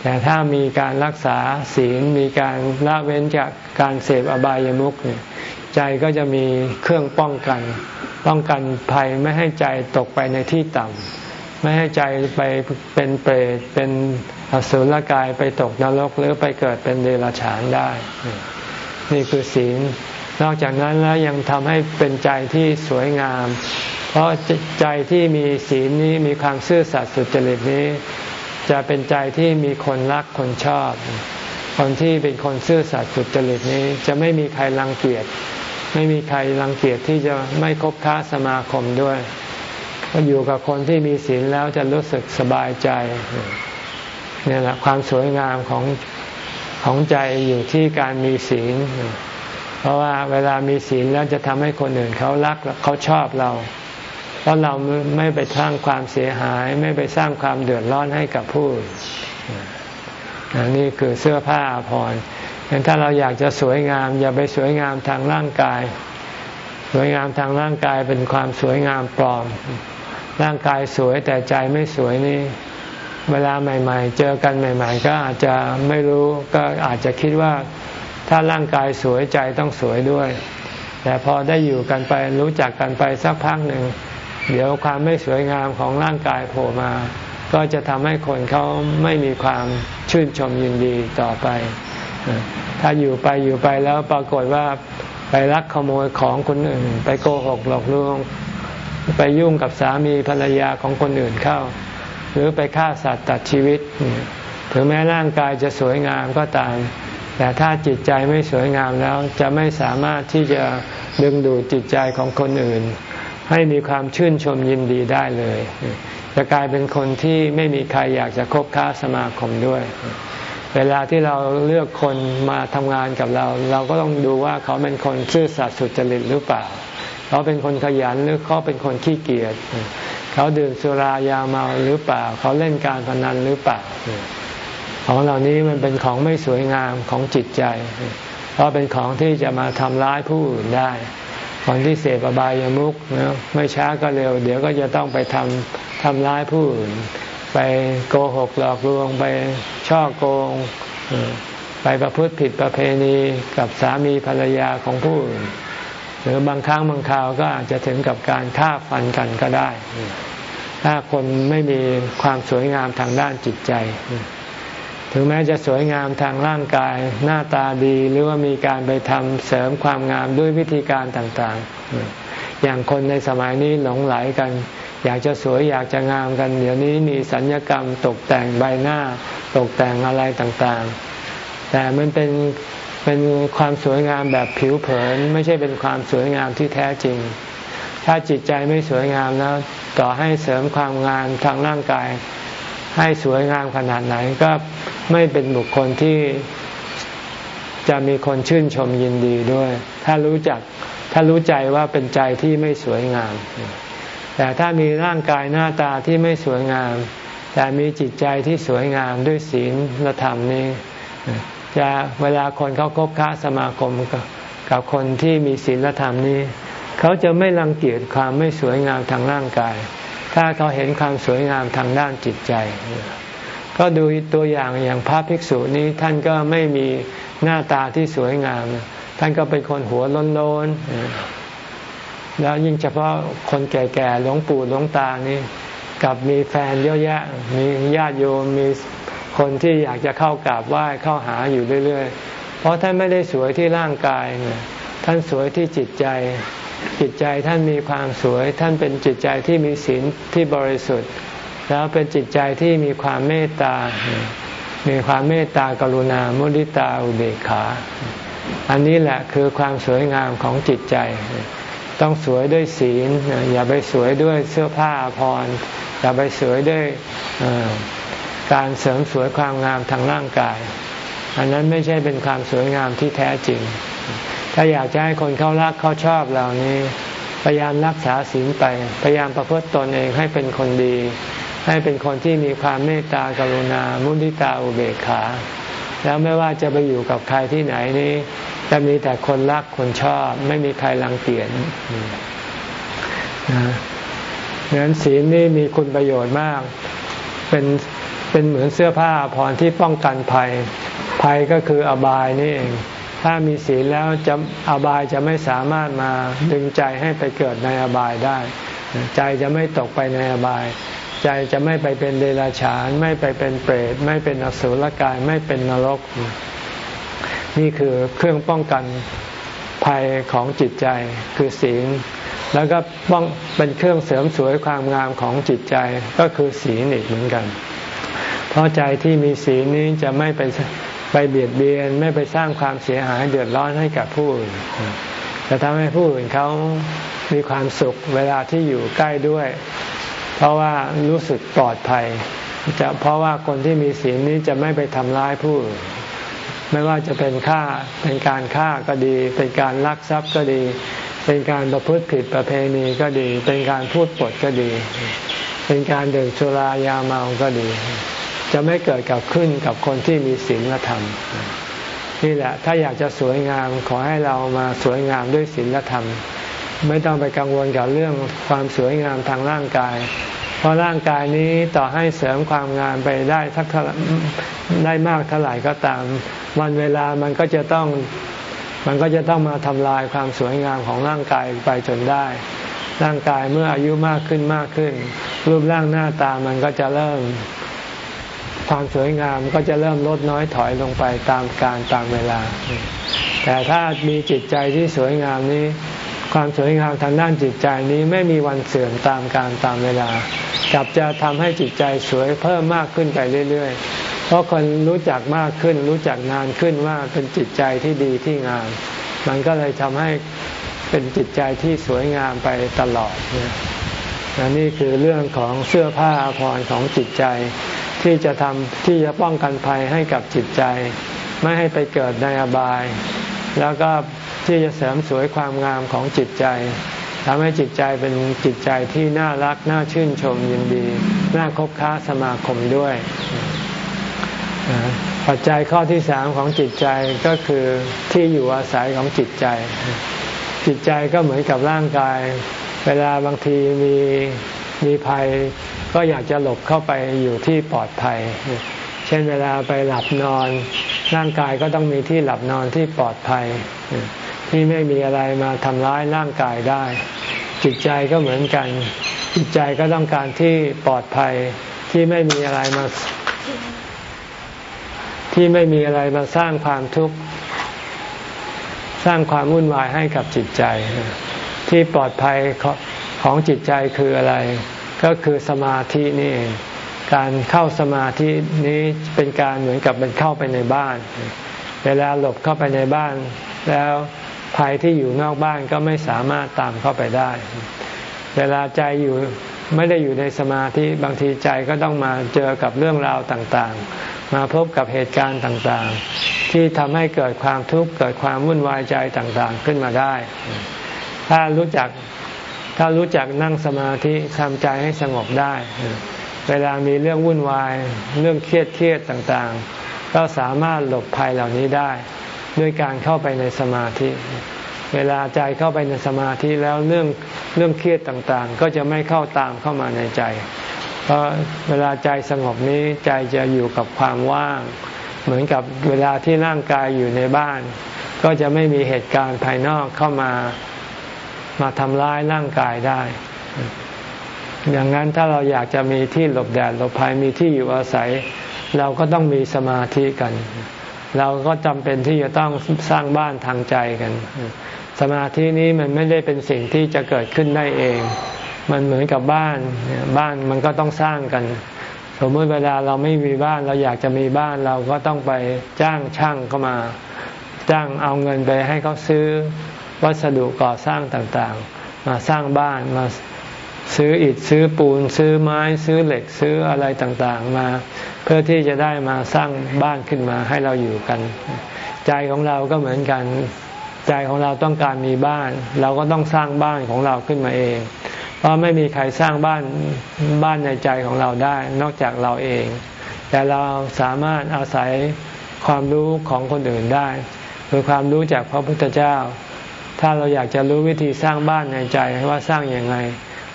แต่ถ้ามีการรักษาศีลมีการละเว้นจากการเสพอบายามุขเนี่ยใจก็จะมีเครื่องป้องกัน ป้องกันภัยไม่ให้ใจตกไปในที่ต่ำ ไม่ให้ใจไปเป็นเปรตเป็นอสุรกายไปตกนรกหรือไปเกิดเป็นเดรัจฉานได้ นี่คือศีล นอกจากนั้นแล้วยังทำให้เป็นใจที่สวยงาม เพราะใจที่มีศีลนี้มีความซื่อสัตย์สุจริตนี้ จะเป็นใจที่มีคนรักคนชอบ คนที่เป็นคนซื่อสัตย์สุจริตนี้จะไม่มีใครรังเกียจไม่มีใครรังเกียจที่จะไม่คบค้าสมาคมด้วย ก็อยู่กับคนที่มีศีลแล้วจะรู้สึกสบายใจนี่แหละความสวยงามของของใจอยู่ที่การมีศีล เพราะว่าเวลามีศีลแล้วจะทำให้คนอื่นเขารักเขาชอบเรา เพราะเราไม่ไปสร้างความเสียหาย ไม่ไปสร้างความเดือดร้อนให้กับผู้นี่คือเสื้อผ้าพรงั้นถ้าเราอยากจะสวยงาม อย่าไปสวยงามทางร่างกาย สวยงามทางร่างกายเป็นความสวยงามปลอม ร่างกายสวยแต่ใจไม่สวยนี่ เวลาใหม่ ๆ เจอกันใหม่ ๆ ก็อาจจะไม่รู้ก็อาจจะคิดว่า ถ้าร่างกายสวยใจต้องสวยด้วย แต่พอได้อยู่กันไปรู้จักกันไปสักพักหนึ่งเดี๋ยวความไม่สวยงามของร่างกายโผล่มา ก็จะทำให้คนเขาไม่มีความชื่นชมยินดีต่อไป ถ้าอยู่ไปอยู่ไปแล้วปรากฏว่าไปลักขโมยของคนอื่น ไปโกหกหลอกลวง ไปยุ่งกับสามีภรรยาของคนอื่นเข้า หรือไปฆ่าสัตว์ตัดชีวิต ถึงแม้ร่างกายจะสวยงามก็ตาม แต่ถ้าจิตใจไม่สวยงามแล้วจะไม่สามารถที่จะดึงดูดจิตใจของคนอื่น ให้มีความชื่นชมยินดีได้เลย จะกลายเป็นคนที่ไม่มีใครอยากจะคบค้าสมาคมด้วยเวลาที่เราเลือกคนมาทำงานกับเรา เราก็ต้องดูว่าเขาเป็นคนซื่อสัตย์สุจริตหรือเปล่า เขาเป็นคนขยันหรือเขาเป็นคนขี้เกียจเขาดื่มสุรายาเมาหรือเปล่า เขาเล่นการพนันหรือเปล่าของเหล่านี้มันเป็นของไม่สวยงามของจิตใจ เพราะเป็นของที่จะมาทำร้ายผู้อื่นได้คนที่เสพอบายามุกนะไม่ช้าก็เร็ว เดี๋ยวก็จะต้องไปทำทำร้ายผู้อื่น ไปโกหกหลอกลวง ไปช่อโกง ไปประพฤติผิดประเพณีกับสามีภรรยาของผู้อื่น รือบางครั้งบางคราวก็อาจจะถึงกับการฆ่าฟันกันก็ได้ ถ้าคนไม่มีความสวยงามทางด้านจิตใจ ถึงแม้จะสวยงามทางร่างกาย หน้าตาดีหรือว่ามีการไปทำเสริมความงามด้วยวิธีการต่างๆ อย่างคนในสมัยนี้หลงไหลกัน อยากจะสวยอยากจะงามกัน เดี๋ยวนี้มีสัญญกรรมตกแต่งใบหน้า ตกแต่งอะไรต่างๆ แต่มันเป็น เป็นความสวยงามแบบผิวเผิน ไม่ใช่เป็นความสวยงามที่แท้จริง ถ้าจิตใจไม่สวยงามแล้ว ต่อให้เสริมความงามทางร่างกาย ให้สวยงามขนาดไหนก็ไม่เป็นบุคคลที่จะมีคนชื่นชมยินดีด้วย ถ้ารู้จักถ้ารู้ใจว่าเป็นใจที่ไม่สวยงาม แต่ถ้ามีร่างกายหน้าตาที่ไม่สวยงาม แต่มีจิตใจที่สวยงามด้วยศีลธรรมนี้ จะเวลาคนเขาคบค้าสมาคมกับคนที่มีศีลธรรมนี้ เขาจะไม่รังเกียจความไม่สวยงามทางร่างกาย ถ้าเขาเห็นความสวยงามทางด้านจิตใจ ก็ดูตัวอย่างอย่างพระภิกษุนี้ท่านก็ไม่มีหน้าตาที่สวยงาม ท่านก็เป็นคนหัวโล้นๆแล้วยิ่งเฉพาะคนแก่ๆหลวงปู่หลวงตานี่กับมีแฟนเยอะแยะ มีญาติโยมมี คนที่อยากจะเข้ากราบไหว้เข้าหาอยู่เรื่อย ๆ เพราะท่านไม่ได้สวยที่ร่างกายท่านสวยที่จิตใจ จิตใจท่านมีความสวย ท่านเป็นจิตใจที่มีศีลที่บริสุทธิ์ แล้วเป็นจิตใจที่มีความเมตตา มีความเมตตากรุณามุทิตาอุเบกขา อันนี้แหละคือความสวยงามของจิตใจ ต้องสวยด้วยศีล อย่าไปสวยด้วยเสื้อผ้าอภรรอย่าไปสวยด้วย การเสริมสวยความงามทางร่างกาย อันนั้นไม่ใช่เป็นความสวยงามที่แท้จริง ถ้าอยากจะให้คนเขารักเขาชอบเรานี้ พยายามรักษาศีลไป พยายามประพฤติตนเองให้เป็นคนดี ให้เป็นคนที่มีความเมตตากรุณา มุทิตาอุเบกขา แล้วไม่ว่าจะไปอยู่กับใครที่ไหนนี้ จะมีแต่คนรักคนชอบ ไม่มีใครรังเกียจนะงั้นศีลนี่มีคุณประโยชน์มาก เป็น เป็นเหมือนเสื้อผ้าผ่อนที่ป้องกันภัย ภัยก็คืออบายนี่เอง ถ้ามีศีลแล้วจะอบายจะไม่สามารถมาดึงใจให้ไปเกิดในอบายได้ ใจจะไม่ตกไปในอบาย ใจจะไม่ไปเป็นเดรัจฉาน ไม่ไปเป็นเปรต ไม่เป็นอสุรกาย ไม่เป็นนรก นี่คือเครื่องป้องกันภัยของจิตใจคือศีลแล้วก็ป้องเป็นเครื่องเสริมสวยความงามของจิตใจก็คือศีลอีกเหมือนกัน เพราะใจที่มีศีลนี้จะไม่ไปไปเบียดเบียน ไม่ไปสร้างความเสียหายเดือดร้อนให้กับผู้อื่นจะทำให้ผู้อื่นเขามีความสุขเวลาที่อยู่ใกล้ด้วย เพราะว่ารู้สึกปลอดภัยจะเพราะว่าคนที่มีศีลนี้จะไม่ไปทำร้ายผู้อื่นไม่ว่าจะเป็นฆ่าเป็นการฆ่าก็ดี เป็นการลักทรัพย์ก็ดี เป็นการประพฤติผิดประเพณีก็ดี เป็นการพูดปดก็ดี เป็นการดื่มสุรายาเมาก็ดี จะไม่เกิดกับขึ้นกับคนที่มีศีลธรรม นี่แหละถ้าอยากจะสวยงามขอให้เรามาสวยงามด้วยศีลธรรม ไม่ต้องไปกังวลกับเรื่องความสวยงามทางร่างกาย เพราะร่างกายนี้ต่อให้เสริมความงามไปได้ทักได้มากเท่าไหร่ก็ตาม วันเวลามันก็จะต้องมันก็จะต้องมาทำลายความสวยงามของร่างกายไปจนได้ ร่างกายเมื่ออายุมากขึ้นมากขึ้น รูปร่างหน้าตามันก็จะเริ่ม ความสวยงามก็จะเริ่มลดน้อยถอยลงไปตามการตามเวลา แต่ถ้ามีจิตใจที่สวยงามนี้ ความสวยงามทางด้านจิตใจนี้ไม่มีวันเสื่อมตามการตามเวลา กลับจะทำให้จิตใจสวยเพิ่มมากขึ้นไปเรื่อยๆ เพราะคนรู้จักมากขึ้น รู้จักนานขึ้นว่าเป็นจิตใจที่ดีที่งาม มันก็เลยทำให้เป็นจิตใจที่สวยงามไปตลอดเนี่ยนี่คือเรื่องของเสื้อผ้าอภรรของจิตใจ ที่จะทำที่จะป้องกันภัยให้กับจิตใจ ไม่ให้ไปเกิดในอบาย แล้วก็ที่จะเสริมสวยความงามของจิตใจทำให้จิตใจเป็นจิตใจที่น่ารัก น่าชื่นชมยินดี น่าคบค้าสมาคมด้วย ปัจจัยข้อที่สามของจิตใจก็คือที่อยู่อาศัยของจิตใจ จิตใจก็เหมือนกับร่างกาย เวลาบางทีมีมีภัย ก็อยากจะหลบเข้าไปอยู่ที่ปลอดภัย เช่นเวลาไปหลับนอน ร่างกายก็ต้องมีที่หลับนอนที่ปลอดภัย ที่ไม่มีอะไรมาทำร้ายร่างกายได้ จิตใจก็เหมือนกัน จิตใจก็ต้องการที่ปลอดภัยที่ไม่มีอะไรมาที่ไม่มีอะไรมาสร้างความทุกข์สร้างความวุ่นวายให้กับจิตใจ ที่ปลอดภัยของจิตใจคืออะไร ก็คือสมาธินี่เองการเข้าสมาธินี้เป็นการเหมือนกับเป็นเข้าไปในบ้าน เวลาหลบเข้าไปในบ้าน แล้วภัยที่อยู่นอกบ้านก็ไม่สามารถตามเข้าไปได้ เวลาใจอยู่ไม่ได้อยู่ในสมาธิบางทีใจก็ต้องมาเจอกับเรื่องราวต่างๆ มาพบกับเหตุการณ์ต่างๆ ที่ทำให้เกิดความทุกข์เกิดความวุ่นวายใจต่างๆขึ้นมาได้ ถ้ารู้จัก ถ้ารู้จักนั่งสมาธิทำใจให้สงบได้ เวลามีเรื่องวุ่นวาย เรื่องเครียดเครียดต่างๆ ก็สามารถหลบภัยเหล่านี้ได้ ด้วยการเข้าไปในสมาธิ เวลาใจเข้าไปในสมาธิแล้วเรื่องเรื่องเครียดต่างๆ ก็จะไม่เข้าตามเข้ามาในใจ เพราะเวลาใจสงบนี้ใจจะอยู่กับความว่าง เหมือนกับเวลาที่ร่างกายอยู่ในบ้าน ก็จะไม่มีเหตุการณ์ภายนอกเข้ามา มาทำร้ายร่างกายได้ อย่างนั้นถ้าเราอยากจะมีที่หลบแดดหลบภัยมีที่อยู่อาศัย เราก็ต้องมีสมาธิกัน เราก็จำเป็นที่จะต้องสร้างบ้านทางใจกัน สมาธินี้มันไม่ได้เป็นสิ่งที่จะเกิดขึ้นได้เอง มันเหมือนกับบ้าน บ้านมันก็ต้องสร้างกันสมมติเวลาเราไม่มีบ้านเราอยากจะมีบ้านเราก็ต้องไปจ้างช่างเข้ามา จ้างเอาเงินไปให้เขาซื้อ วัสดุก่อสร้างต่างๆ มาสร้างบ้านมาซื้ออิฐซื้อปูน ซื้อไม้ซื้อเหล็กซื้ออะไรต่างๆมา เพื่อที่จะได้มาสร้างบ้านขึ้นมาให้เราอยู่กัน ใจของเราก็เหมือนกัน ใจของเราต้องการมีบ้าน เราก็ต้องสร้างบ้านของเราขึ้นมาเอง เพราะไม่มีใครสร้างบ้านบ้านในใจของเราได้ นอกจากเราเอง แต่เราสามารถอาศัยความรู้ของคนอื่นได้คือความรู้จากพระพุทธเจ้า ถ้าเราอยากจะรู้วิธีสร้างบ้านในใจว่าสร้างอย่างไง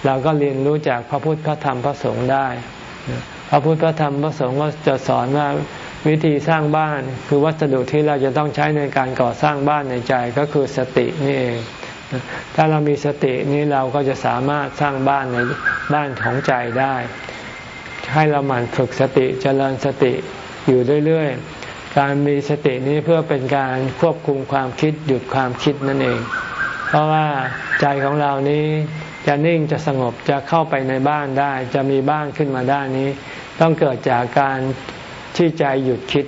เราก็เรียนรู้จากพระพุทธพระธรรมพระสงฆ์ได้ พระพุทธพระธรรมพระสงฆ์ก็จะสอนว่าวิธีสร้างบ้าน คือวัสดุที่เราจะต้องใช้ในการก่อสร้างบ้านในใจก็คือสตินี่เอง ถ้าเรามีสตินี้เราก็จะสามารถสร้างบ้านในบ้านของใจได้ ให้เราหมั่นฝึกสติเจริญสติอยู่เรื่อยๆ การมีสตินี้เพื่อเป็นการควบคุมความคิดหยุดความคิดนั่นเอง เพราะว่าใจของเรานี้จะนิ่งจะสงบจะเข้าไปในบ้านได้ จะมีบ้านขึ้นมาได้นี้ ต้องเกิดจากการที่ใจหยุดคิด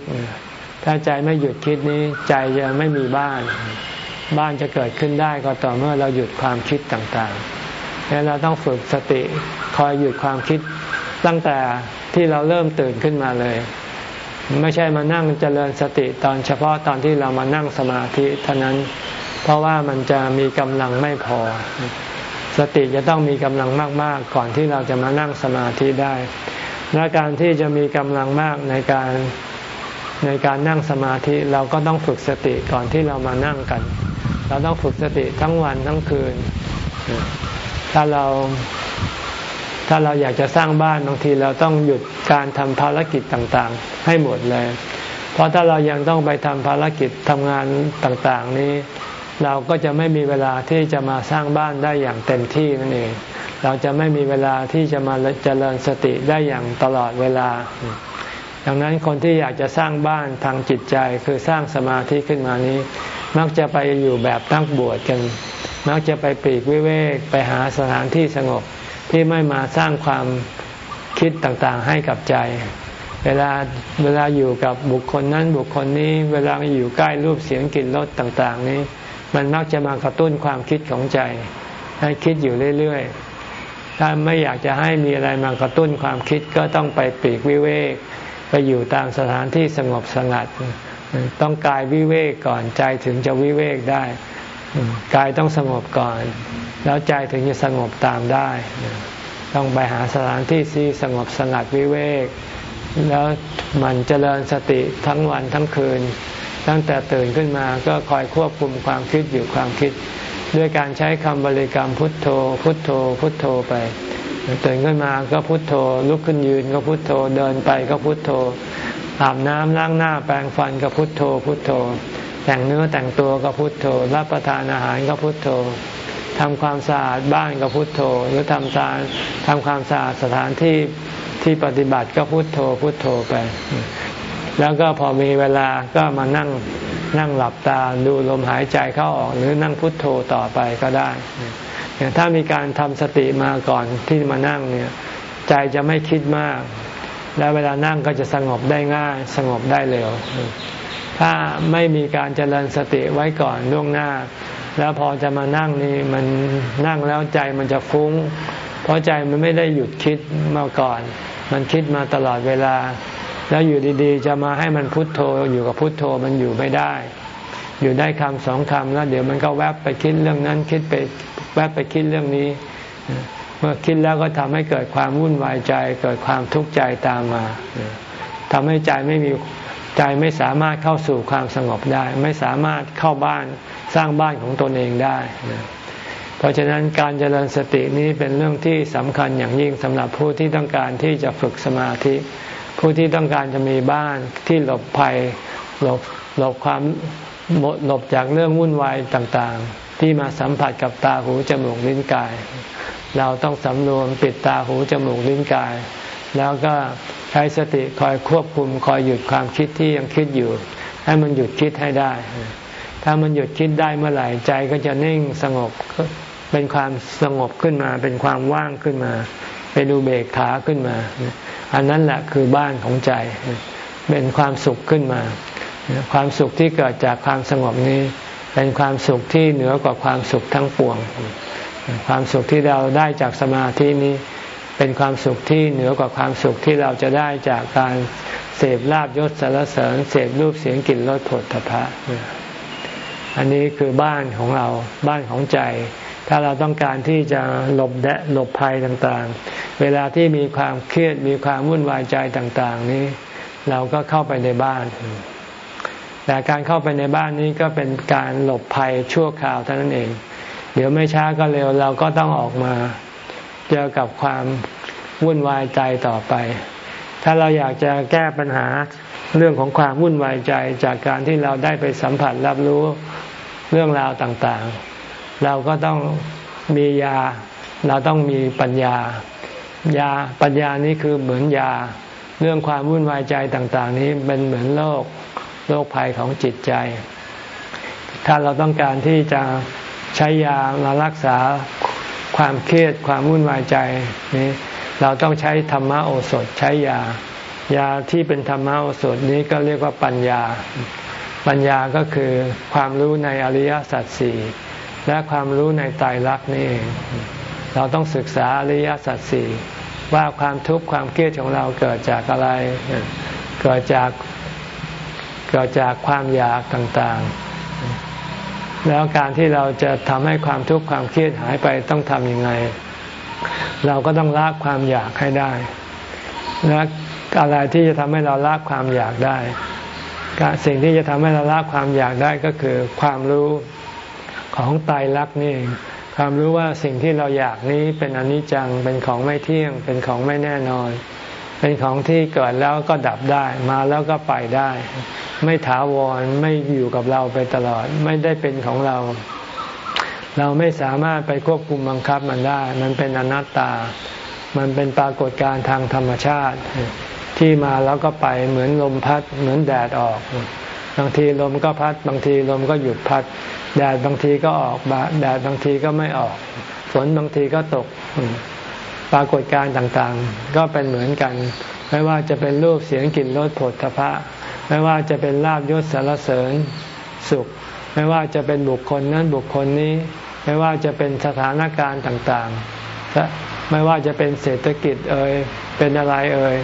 ถ้าใจไม่หยุดคิดนี้ ใจจะไม่มีบ้าน บ้านจะเกิดขึ้นได้ก็ต่อเมื่อเราหยุดความคิดต่างๆแล้วเราต้องฝึกสติคอยหยุดความคิดตั้งแต่ที่เราเริ่มตื่นขึ้นมาเลย ไม่ใช่มานั่งเจริญสติตอนเฉพาะตอนที่เรามานั่งสมาธิเท่านั้น เพราะว่ามันจะมีกำลังไม่พอ สติจะต้องมีกำลังมาก ๆ ก่อนที่เราจะมานั่งสมาธิได้ และการที่จะมีกำลังมากในการในการนั่งสมาธิเราก็ต้องฝึกสติก่อนที่เรามานั่งกัน เราต้องฝึกสติทั้งวันทั้งคืน ถ้าเรา ถ้าเราอยากจะสร้างบ้านบางทีเราต้องหยุดการทำภารกิจต่างๆ ให้หมดเลย เพราะถ้าเรายังต้องไปทำภารกิจทำงานต่างๆ นี้ เราก็จะไม่มีเวลาที่จะมาสร้างบ้านได้อย่างเต็มที่นั่นเอง เราจะไม่มีเวลาที่จะมาเจริญสติได้อย่างตลอดเวลา ดังนั้นคนที่อยากจะสร้างบ้านทางจิตใจคือสร้างสมาธิขึ้นมานี้ มักจะไปอยู่แบบตั้งบวชกัน มักจะไปปีกวิเวกไปหาสถานที่สงบ ที่ไม่มาสร้างความคิดต่างๆให้กับใจ เวลาเวลาอยู่กับบุคคลนั้นบุคคลนี้ เวลาอยู่ใกล้รูปเสียงกลิ่นรสต่างๆ นี้ มันมักจะมากระตุ้นความคิดของใจ ให้คิดอยู่เรื่อยๆ ถ้าไม่อยากจะให้มีอะไรมากระตุ้นความคิดก็ต้องไปปีกวิเวกไปอยู่ตามสถานที่สงบสงัด ต้องกายวิเวกก่อนใจถึงจะวิเวกได้ กายต้องสงบก่อน แล้วใจถึงจะสงบตามได้ ต้องไปหาสถานที่ที่สงบสงัดวิเวก แล้วมันเจริญสติทั้งวันทั้งคืน ตั้งแต่ตื่นขึ้นมาก็คอยควบคุมความคิดอยู่ความคิด ด้วยการใช้คำบริกรรมพุทโธ พุทโธ พุทโธไปตื่นขึ้นมาก็พุทโธ ลุกขึ้นยืนก็พุทโธ เดินไปก็พุทโธอาบน้ำล้างหน้าแปรงฟันก็พุทโธ พุทโธ แต่งเนื้อแต่งตัวก็พุทโธ รับประทานอาหารก็พุทโธทำความสะอาดบ้านก็พุทโธ หรือทำการทำความสะอาดสถานที่ที่ปฏิบัติก็พุทโธพุทโธไป แล้วก็พอมีเวลาก็มานั่งนั่งหลับตาดูลมหายใจเข้าออก หรือนั่งพุทโธต่อไปก็ได้ถ้ามีการทำสติมาก่อนที่มานั่งเนี่ยใจจะไม่คิดมาก แล้วเวลานั่งก็จะสงบได้ง่าย สงบได้เร็ว ถ้าไม่มีการเจริญสติไว้ก่อนล่วงหน้า แล้วพอจะมานั่งนี่มันนั่งแล้วใจมันจะฟุ้ง เพราะใจมันไม่ได้หยุดคิดมาก่อน มันคิดมาตลอดเวลา แล้วอยู่ดีๆ จะมาให้มันพุทโธอยู่กับพุทโธมันอยู่ไม่ได้ อยู่ได้คำสองคำแล้วเดี๋ยวมันก็แวบไปคิดเรื่องนั้นคิดไปแวบไปคิดเรื่องนี้ เมื่อคิดแล้วก็ทำให้เกิดความวุ่นวายใจ เกิดความทุกข์ใจตามมาทำให้ใจไม่มี ใจไม่สามารถเข้าสู่ความสงบได้ ไม่สามารถเข้าบ้านสร้างบ้านของตนเองได้ เพราะฉะนั้นการเจริญสตินี้เป็นเรื่องที่สำคัญอย่างยิ่งสำหรับผู้ที่ต้องการที่จะฝึกสมาธิ ผู้ที่ต้องการจะมีบ้านที่หลบภัยหลบหลบความหลบจากเรื่องวุ่นวายต่างๆ ที่มาสัมผัสกับตาหูจมูกลิ้นกาย เราต้องสำรวมปิดตาหูจมูกลิ้นกาย แล้วก็ใช้สติคอยควบคุมคอยหยุดความคิดที่ยังคิดอยู่ ให้มันหยุดคิดให้ได้ ถ้ามันหยุดคิดได้เมื่อไหร่ใจก็จะนิ่งสงบเป็นความสงบขึ้นมา เป็นความว่างขึ้นมา เป็นอุเบกขาขึ้นมา อันนั้นแหละคือบ้านของใจ เป็นความสุขขึ้นมา ความสุขที่เกิดจากความสงบนี้ เป็นความสุขที่เหนือกว่าความสุขทั้งปวง ความสุขที่เราได้จากสมาธินี้ เป็นความสุขที่เหนือกว่าความสุขที่เราจะได้จากการเสพลาบยศสารเสริญเสพรูปเสียงกลิ่นรสผลตภะอันนี้คือบ้านของเราบ้านของใจ ถ้าเราต้องการที่จะหลบแดะหลบภัยต่างๆ เวลาที่มีความเครียดมีความวุ่นวายใจต่างๆ นี้ เราก็เข้าไปในบ้านแต่การเข้าไปในบ้านนี้ก็เป็นการหลบภัยชั่วคราวเท่านั้นเอง เดี๋ยวไม่ช้าก็เร็วเราก็ต้องออกมา เจอกับความวุ่นวายใจต่อไป ถ้าเราอยากจะแก้ปัญหาเรื่องของความวุ่นวายใจจากการที่เราได้ไปสัมผัสรับรู้เรื่องราวต่างๆ เราก็ต้องมียา เราต้องมีปัญญา ยาปัญญานี้คือเหมือนยา เรื่องความวุ่นวายใจต่าง ๆ นี้เป็นเหมือนโรคโรคภัยของจิตใจ ถ้าเราต้องการที่จะใช้ยามารักษา ความเครียดความวุ่นวายใจนี้เราต้องใช้ธรรมโอสถใช้ยายาที่เป็นธรรมโอสถนี้ก็เรียกว่าปัญญา ปัญญาก็คือความรู้ในอริยสัจสี่และความรู้ในตายรักนี่เราต้องศึกษาอริยสัจสี่ว่าความทุกข์ความเครียดของเราเกิดจากอะไร เกิดจากเกิดจากความอยากต่างๆ แล้วการที่เราจะทำให้ความทุกข์ความเครียดหายไปต้องทำยังไง เราก็ต้องละความอยากให้ได้และอะไรที่จะทำให้เราละความอยากได้สิ่งที่จะทำให้เราละความอยากได้ก็คือความรู้ของตายรักนี่เองความรู้ว่าสิ่งที่เราอยากนี้เป็นอนิจจัง เป็นของไม่เที่ยง เป็นของไม่แน่นอน เป็นของที่เกิดแล้วก็ดับได้ มาแล้วก็ไปได้ ไม่ถาวรไม่อยู่กับเราไปตลอด ไม่ได้เป็นของเรา เราไม่สามารถไปควบคุมบังคับมันได้ มันเป็นอนัตตา มันเป็นปรากฏการณ์ทางธรรมชาติ ที่มาแล้วก็ไปเหมือนลมพัดเหมือนแดดออก บางทีลมก็พัด บางทีลมก็หยุดพัด แดดบางทีก็ออกแดดบางทีก็ไม่ออกฝนบางทีก็ตกปรากฏการณ์ต่างๆ ก็เป็นเหมือนกัน ไม่ว่าจะเป็นรูปเสียงกลิ่นรสผลทพะ ไม่ว่าจะเป็นลาบยศสารเสริญสุข ไม่ว่าจะเป็นบุคคลนั้นบุคคลนี้ ไม่ว่าจะเป็นสถานการณ์ต่างๆ ไม่ว่าจะเป็นเศรษฐกิจเอ่ยเป็นอะไรเอ่ย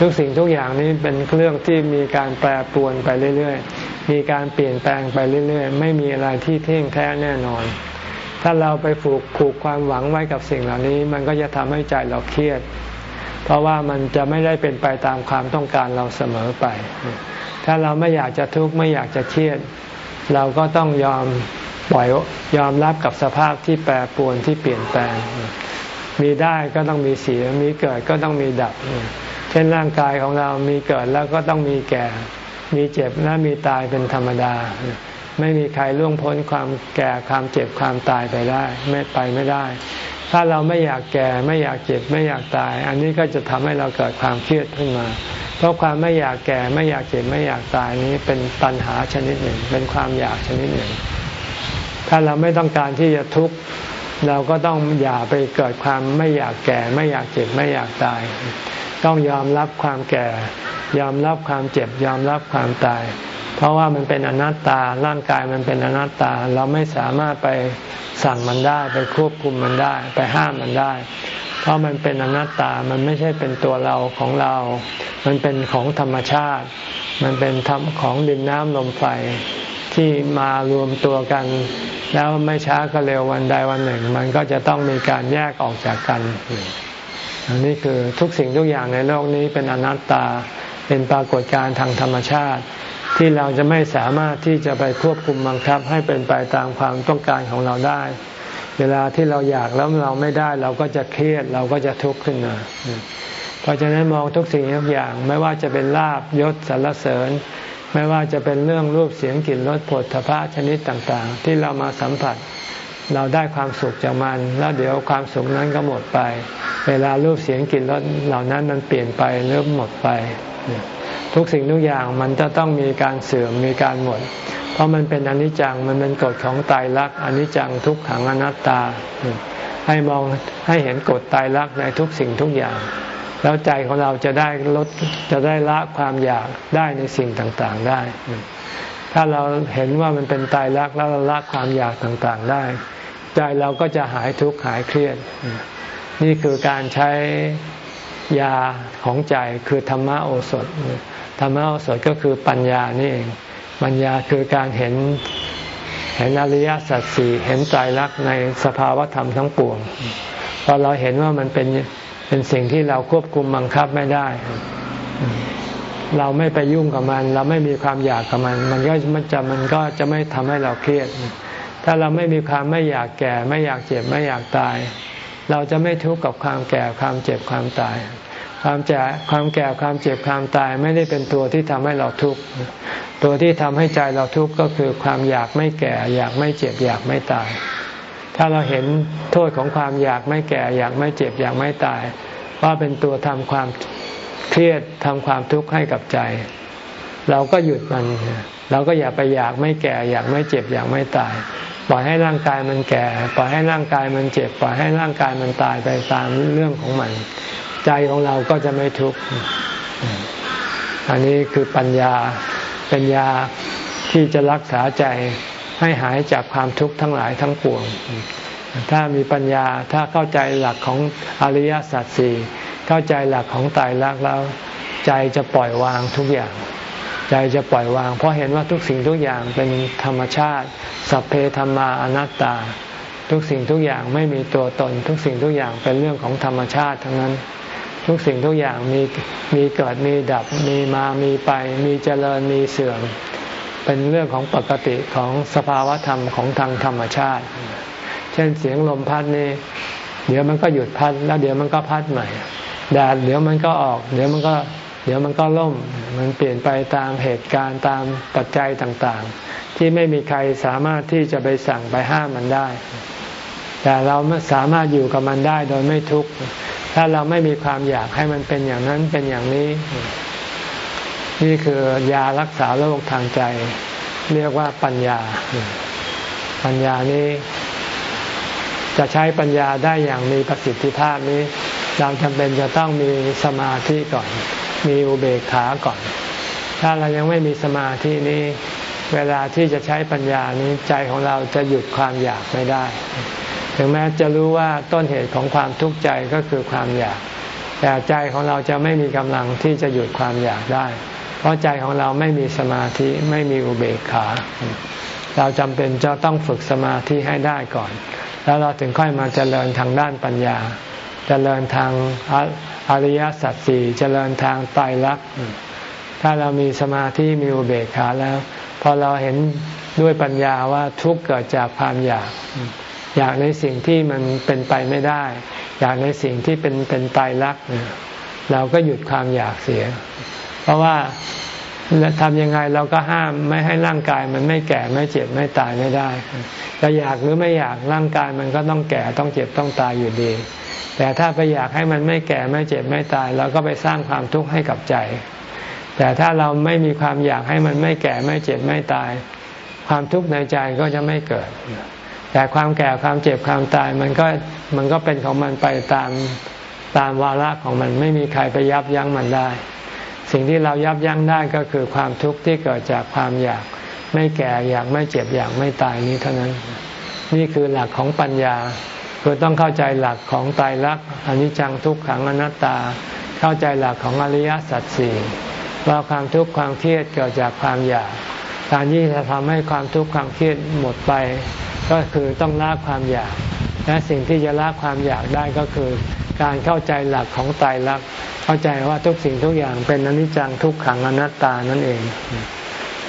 ทุกสิ่งทุกอย่างนี้เป็นเรื่องที่มีการแปรปรวนไปเรื่อยๆ มีการเปลี่ยนแปลงไปเรื่อยๆ ไม่มีอะไรที่เที่ยงแท้แน่นอน ถ้าเราไปผูกผูกความหวังไว้กับสิ่งเหล่านี้ มันก็จะทำให้ใจเราเครียด เพราะว่ามันจะไม่ได้เป็นไปตามความต้องการเราเสมอไป ถ้าเราไม่อยากจะทุกข์ไม่อยากจะเครียด เราก็ต้องยอมปล่อยยอมรับกับสภาพที่แปรปรวนที่เปลี่ยนแปลง มีได้ก็ต้องมีเสีย มีเกิดก็ต้องมีดับ เช่นร่างกายของเรามีเกิดแล้วก็ต้องมีแก่ มีเจ็บและมีตายเป็นธรรมดา ไม่มีใครล่วงพ้นความแก่ความเจ็บความตายไปได้ ไม่ไปไม่ได้ ถ้าเราไม่อยากแก่ไม่อยากเจ็บไม่อยากตาย อันนี้ก็จะทำให้เราเกิดความเครียดขึ้นมา เพราะความไม่อยากแก่ไม่อยากเจ็บไม่อยากตายนี้เป็นปัญหาชนิดหนึ่ง เป็นความอยากชนิดหนึ่ง ถ้าเราไม่ต้องการที่จะทุกข์เราก็ต้องอย่าไปเกิดความไม่อยากแก่ ไม่อยากเจ็บไม่อยากตาย ต้องยอมรับความแก่ ยอมรับความเจ็บ ยอมรับความตาย เพราะว่ามันเป็นอนัตตาร่างกายมันเป็นอนัตตา เราไม่สามารถไป สั่งมันได้ ไปควบคุมมันได้ ไปห้ามมันได้ เพราะมันเป็นอนัตตา มันไม่ใช่เป็นตัวเราของเรา มันเป็นของธรรมชาติ มันเป็นธรรมของดินน้ำลมไฟที่มารวมตัวกัน แล้วไม่ช้าก็เร็ววันใดวันหนึ่ง มันก็จะต้องมีการแยกออกจากกัน อันนี้คือทุกสิ่งทุกอย่างในโลกนี้เป็นอนัตตา เป็นปรากฏการณ์ทางธรรมชาติ ที่เราจะไม่สามารถที่จะไปควบคุมบังคับให้เป็นไปตามความต้องการของเราได้ เวลาที่เราอยากแล้วเราไม่ได้ เราก็จะเครียดเราก็จะทุกข์ขึ้นมาเพราะฉะนั้นมองทุกสิ่งทุกอย่าง ไม่ว่าจะเป็นลาบยศสรรเสริญ ไม่ว่าจะเป็นเรื่องรูปเสียงกลิ่นรสผลทพะชนิดต่างๆ ที่เรามาสัมผัสเราได้ความสุขจากมัน แล้วเดี๋ยวความสุขนั้นก็หมดไป เวลารูปเสียงกลิ่นรสเหล่านั้นมันเปลี่ยนไปเริ่มหมดไป ทุกสิ่งทุกอย่างมันจะต้องมีการเสื่อมมีการหมด เพราะมันเป็นอนิจจังมันเป็นกฎของตายรักอนิจจังทุกขังอนัตตา ให้มองให้เห็นกฎตายรักในทุกสิ่งทุกอย่าง แล้วใจของเราจะได้ลดจะได้ละความอยากได้ในสิ่งต่างๆได้ ถ้าเราเห็นว่ามันเป็นตายรักแล้วเราละความอยากต่างๆได้ ใจเราก็จะหายทุกข์หายเครียด นี่คือการใช้ยาของใจคือธรรมโอสถ ธรรมโอสถก็คือปัญญานี่เอง ปัญญาคือการเห็นเห็นอริยสัจสี่เห็นใจรักในสภาวธรรมทั้งปวงพอเราเห็นว่ามันเป็นเป็นสิ่งที่เราควบคุมบังคับไม่ได้ เราไม่ไปยุ่งกับมัน เราไม่มีความอยากกับมัน มันก็มันจะมันก็จะไม่ทำให้เราเครียด ถ้าเราไม่มีความไม่อยากแก่ ไม่อยากเจ็บไม่อยากตาย เราจะไม่ทุกข์กับความแก่ความเจ็บความตาย ความแก่ความแก่ความเจ็บความตายไม่ได้เป็นตัวที่ทำให้เราทุกข์ตัวที่ทำให้ใจเราทุกข์ก็คือความอยากไม่แก่ อยากไม่เจ็บ อยากไม่ตาย ถ้าเราเห็นโทษของความอยากไม่แก่ อยากไม่เจ็บ อยากไม่ตาย ว่าเป็นตัวทำความเครียดทำความทุกข์ให้กับใจ เราก็หยุดมันเราก็อย่าไปอยากไม่แก่ อยากไม่เจ็บ อยากไม่ตายปล่อยให้ร่างกายมันแก่ ปล่อยให้ร่างกายมันเจ็บ ปล่อยให้ร่างกายมันตายไปตามเรื่องของมัน ใจของเราก็จะไม่ทุกข์อันนี้คือปัญญาเปัญญาที่จะรักษาใจให้หายจากความทุกข์ทั้งหลายทั้งปวง ถ้ามีปัญญาถ้าเข้าใจหลักของอริยสัจสี่เข้าใจหลักของตายรักแล้ว ใจจะปล่อยวางทุกอย่าง ใจจะปล่อยวาง เพราะเห็นว่าทุกสิ่งทุกอย่างเป็นธรรมชาติ สัพเพธรรมาอนัตตา ทุกสิ่งทุกอย่างไม่มีตัวตน ทุกสิ่งทุกอย่างเป็นเรื่องของธรรมชาติทั้งนั้น ทุกสิ่งทุกอย่างมีมีเกิดมีดับมีมามีไป มีเจริญมีเสื่อม เป็นเรื่องของปกติของสภาวะธรรมของทางธรรมชาติ เช่นเสียงลมพัดนี่เดี๋ยวมันก็หยุดพัด แล้วเดี๋ยวมันก็พัดใหม่แดดเดี๋ยวมันก็ออก เดี๋ยวมันก็ เดี๋ยวมันก็ล่ม มันเปลี่ยนไปตามเหตุการณ์ตามปัจจัยต่างๆ ที่ไม่มีใครสามารถที่จะไปสั่งไปห้ามมันได้ แต่เราสามารถอยู่กับมันได้โดยไม่ทุกข์ ถ้าเราไม่มีความอยากให้มันเป็นอย่างนั้นเป็นอย่างนี้ นี่คือยารักษาโรคทางใจ เรียกว่าปัญญา ปัญญานี้ จะใช้ปัญญาได้อย่างมีประสิทธิภาพนี้ เราจำเป็นจะต้องมีสมาธิก่อน มีอุเบกขาก่อน ถ้าเรายังไม่มีสมาธินี้ เวลาที่จะใช้ปัญญานี้ใจของเราจะหยุดความอยากไม่ได้ ถึงแม้จะรู้ว่าต้นเหตุของความทุกข์ใจก็คือความอยาก แต่ใจของเราจะไม่มีกำลังที่จะหยุดความอยากได้ เพราะใจของเราไม่มีสมาธิไม่มีอุเบกขา เราจำเป็นจะต้องฝึกสมาธิให้ได้ก่อน แล้วเราถึงค่อยมาเจริญทางด้านปัญญา เจริญทางอริยสัจสี่เจริญทางไตรลักษณ์ถ้าเรามีสมาธิมีอุเบกขาแล้ว พอเราเห็นด้วยปัญญาว่าทุกเกิดจากความอยาก อยากในสิ่งที่มันเป็นไปไม่ได้ อยากในสิ่งที่เป็นเป็นไตรักเราก็หยุดความอยากเสีย เพราะว่าและทำยังไงเราก็ห้ามไม่ให้ร่างกายมันไม่แก่ไม่เจ็บไม่ตายไม่ได้จะอยากหรือไม่อยากร่างกายมันก็ต้องแก่ต้องเจ็บต้องตายอยู่ดี แต่ถ้าไปอยากให้มันไม่แก่ไม่เจ็บไม่ตาย เราก็ไปสร้างความทุกข์ให้กับใจ แต่ถ้าเราไม่มีความอยากให้มันไม่แก่ไม่เจ็บไม่ตาย ความทุกข์ในใจก็จะไม่เกิด แต่ความแก่ความเจ็บความตายมันก็มันก็เป็นของมันไปตามตามวาระของมันไม่มีใครไปยับยั้งมันได้ สิ่งที่เรายับยั้งได้ก็คือความทุกข์ที่เกิดจากความอยากไม่แก่อยากไม่เจ็บอยากไม่ตายนี้เท่านั้น นี่คือหลักของปัญญาคือต้องเข้าใจหลักของตายรักอนิจจังทุกขังอนัตตา เข้าใจหลักของอริยสัจสี่ว่าความทุกข์ความเครียดเกิดจากความอยาก การที่จะทำให้ความทุกข์ความเครียดหมดไป ก็คือต้องละความอยากและสิ่งที่จะละความอยากได้ก็คือ การเข้าใจหลักของตายรักเข้าใจว่าทุกสิ่งทุกอย่างเป็นอนิจจังทุกขังอนัตตานั่นเอง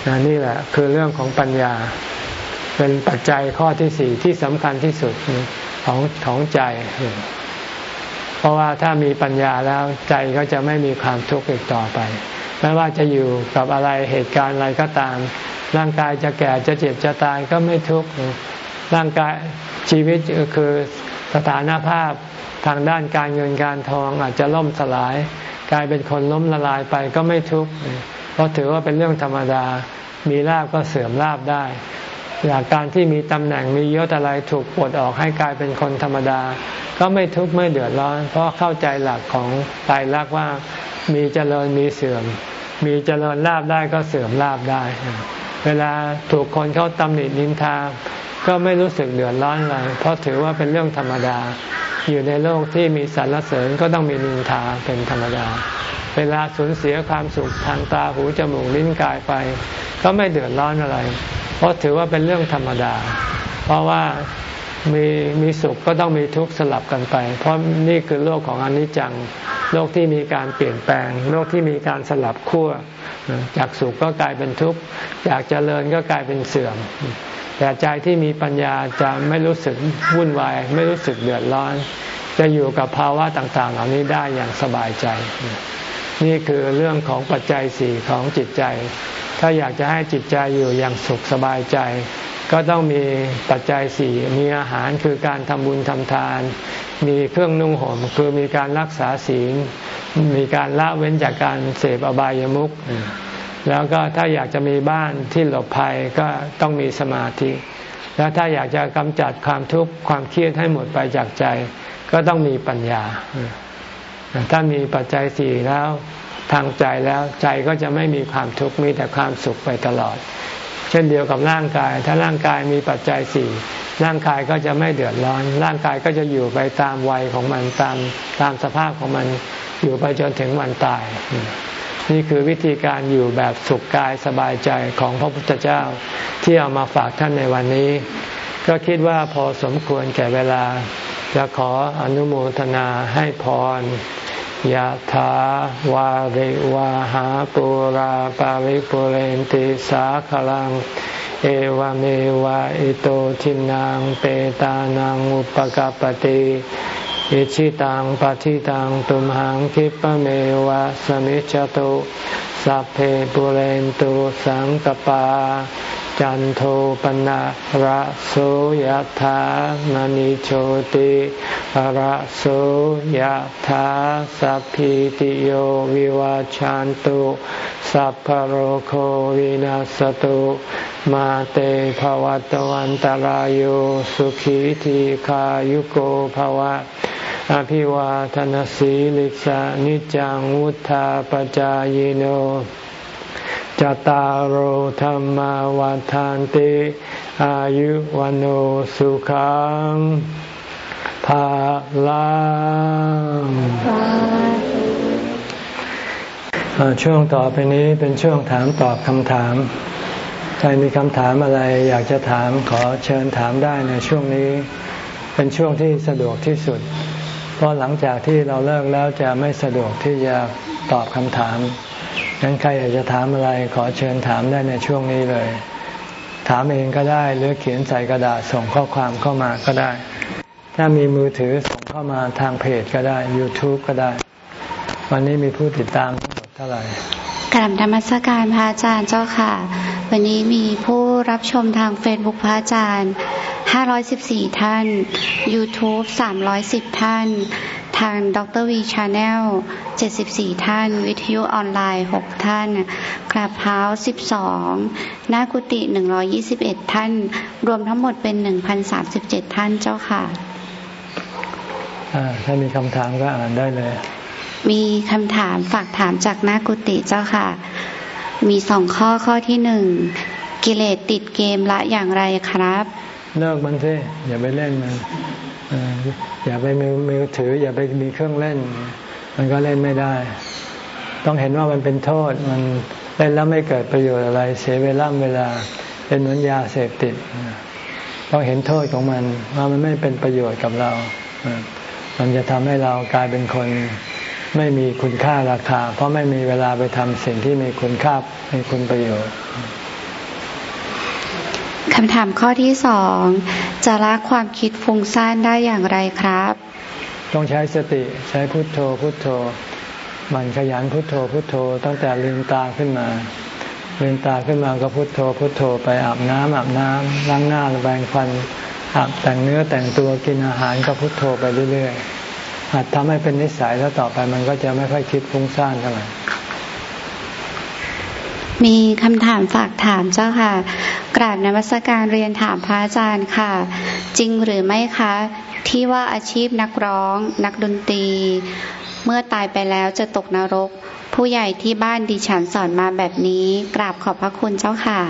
นนี่แหละคือเรื่องของปัญญา เป็นปัจจัยข้อที่สี่ที่สำคัญที่สุดของของใจ เพราะว่าถ้ามีปัญญาแล้วใจก็จะไม่มีความทุกข์อีกต่อไปไม่ว่าจะอยู่กับอะไรเหตุการณ์อะไรก็ตาม ร่างกายจะแก่จะเจ็บจะตายก็ไม่ทุกข์ ร่างกายชีวิตคือสถานภาพทางด้านการเงินการทองอาจจะล่มสลาย กลายเป็นคนล้มละลายไปก็ไม่ทุกข์เพราะถือว่าเป็นเรื่องธรรมดา มีลาบก็เสื่อมลาบได้จากการที่มีตำแหน่งมียศอะไรถูกปลดออกให้กลายเป็นคนธรรมดา ก็ไม่ทุกข์ไม่เดือดร้อน เพราะเข้าใจหลักของตายรักว่ามีเจริญมีเสื่อม มีเจริญลาบได้ก็เสื่อมลาบได้ เวลาถูกคนเขาตำหนินินทา ก็ไม่รู้สึกเดือดร้อนเลยเพราะถือว่าเป็นเรื่องธรรมดา อยู่ในโลกที่มีสรรเสริญก็ต้องมีนินทาเป็นธรรมดา เวลาสูญเสียความสุขทางตาหูจมูกลิ้นกายไป ก็ไม่เดือดร้อนอะไร เพราะถือว่าเป็นเรื่องธรรมดา เพราะว่ามีมีสุขก็ต้องมีทุกข์สลับกันไป เพราะนี่คือโลกของอนิจจัง โลกที่มีการเปลี่ยนแปลง โลกที่มีการสลับขั้ว จากสุขก็กลายเป็นทุกข์ จากเจริญก็กลายเป็นเสื่อม แต่ใจที่มีปัญญาจะไม่รู้สึกวุ่นวายไม่รู้สึกเดือดร้อน จะอยู่กับภาวะต่าง ๆ เหล่านี้ได้อย่างสบายใจ นี่คือเรื่องของปัจจัยสี่ของจิตใจ ถ้าอยากจะให้จิตใจอยู่อย่างสุขสบายใจ ก็ต้องมีปัจจัยสี่มีอาหารคือการทำบุญทำทาน มีเครื่องนุ่งห่มคือมีการรักษาศีล มีการละเว้นจากการเสพอบายามุข แล้วก็ถ้าอยากจะมีบ้านที่หลบภัยก็ต้องมีสมาธิ แล้วถ้าอยากจะกำจัดความทุกข์ความเครียดให้หมดไปจากใจ ก็ต้องมีปัญญา ถ้ามีปัจจัยสี่แล้วทางใจแล้วใจก็จะไม่มีความทุกข์มีแต่ความสุขไปตลอด เช่นเดียวกับร่างกาย ถ้าร่างกายมีปัจจัยสี่ร่างกายก็จะไม่เดือดร้อน ร่างกายก็จะอยู่ไปตามวัยของมันตามตามสภาพของมันอยู่ไปจนถึงวันตาย นี่คือวิธีการอยู่แบบสุขกายสบายใจของพระพุทธเจ้า ที่เอามาฝากท่านในวันนี้ ก็คิดว่าพอสมควรแก่เวลา จะขออนุโมทนาให้พรยะถาวาริวาหาปุราปาริปุเรนติสาขลัง เอวเมวะอิโตทินังเปตานังอุปกปติ อิชิตังปฏิตังตุมหังคิปะเมวะสมิจจตุสัพเพปุเรนตุสังกปา จันโทปนะระโสยธามณิโชติระโสยธาสัพพิติโยวิวาจันตุสัพพโรโควินัสตุมาเตภวัตวันตารโยสุขีทีขายุโกภวะ อภิวาทนสีลิสานิจังวุธาปจายโนจตารโหธรรมวาทานติอายุวันโอสุขังภาลังช่วงต่อไปนี้เป็นช่วงถามตอบคำถาม ใครมีคำถามอะไรอยากจะถามขอเชิญถามได้ในช่วงนี้ เป็นช่วงที่สะดวกที่สุด ราะหลังจากที่เราเลิกแล้วจะไม่สะดวกที่จะตอบคำถามงั้นใครอยากจะถามอะไรขอเชิญถามได้ในช่วงนี้เลย ถามเองก็ได้หรือเขียนใส่กระดาษส่งข้อความเข้ามาก็ได้ ถ้ามีมือถือส่งเข้ามาทางเพจก็ได้ YouTube ก็ได้ วันนี้มีผู้ติดตามทั้งหมดเท่าไหร่กราบธรรมสการพระอาจารย์เจ้าค่ะ วันนี้มีผู้รับชมทางเฟซบุ๊กพระอาจารย์ 514 ท่าน YouTube 310 ท่าน ทางดรวีชาแนล74 ท่าน วิทยุออนไลน์ 6 ท่านกราบเท้า12 หน้ากุฏิ121 ท่าน รวมทั้งหมดเป็น 1,037 ท่านเจ้าค่ะถ้ามีคำถามก็อ่านได้เลย มีคำถามฝากถามจากหน้ากุฏิเจ้าค่ะ มีสองข้อข้อที่หนึ่งกิเลสติดเกมละอย่างไรครับ เลิกมันสิอย่าไปเล่นมันอย่าไปมือมือถือ อย่าไปมีเครื่องเล่น มันก็เล่นไม่ได้ ต้องเห็นว่ามันเป็นโทษมันเล่นแล้วไม่เกิดประโยชน์อะไร เสียเวลาเวลา เป็นเหมือนยาเสพติดต้องเห็นโทษของมันว่ามันไม่เป็นประโยชน์กับเรา มันจะทำให้เรากลายเป็นคนไม่มีคุณค่าราคา เพราะไม่มีเวลาไปทำสิ่งที่มีคุณค่ามีคุณประโยชน์ คำถามข้อที่สองจะละความคิดฟุ้งซ่านได้อย่างไรครับ ต้องใช้สติใช้พุทโธพุทโธ มันขยันพุทโธพุทโธ ตั้งแต่ลืมตาขึ้นมาลืมตาขึ้นมาก็พุทโธพุทโธไปอาบน้ำอาบน้ำล้างหน้าแปรงฟันอาบแต่งเนื้อแต่งตัวกินอาหารก็พุทโธไปเรื่อยๆหัดทำให้เป็นนิสัยแล้วต่อไปมันก็จะไม่ค่อยคิดฟุ้งซ่านเท่าไหร่มีคำถามฝากถามเจ้าค่ะ กราบนวัสการเรียนถามพระอาจารย์ค่ะ จริงหรือไม่คะ ที่ว่าอาชีพนักร้อง นักดนตรี เมื่อตายไปแล้วจะตกนรก ผู้ใหญ่ที่บ้านดิฉันสอนมาแบบนี้ กราบขอบพระคุณเจ้าค่ะ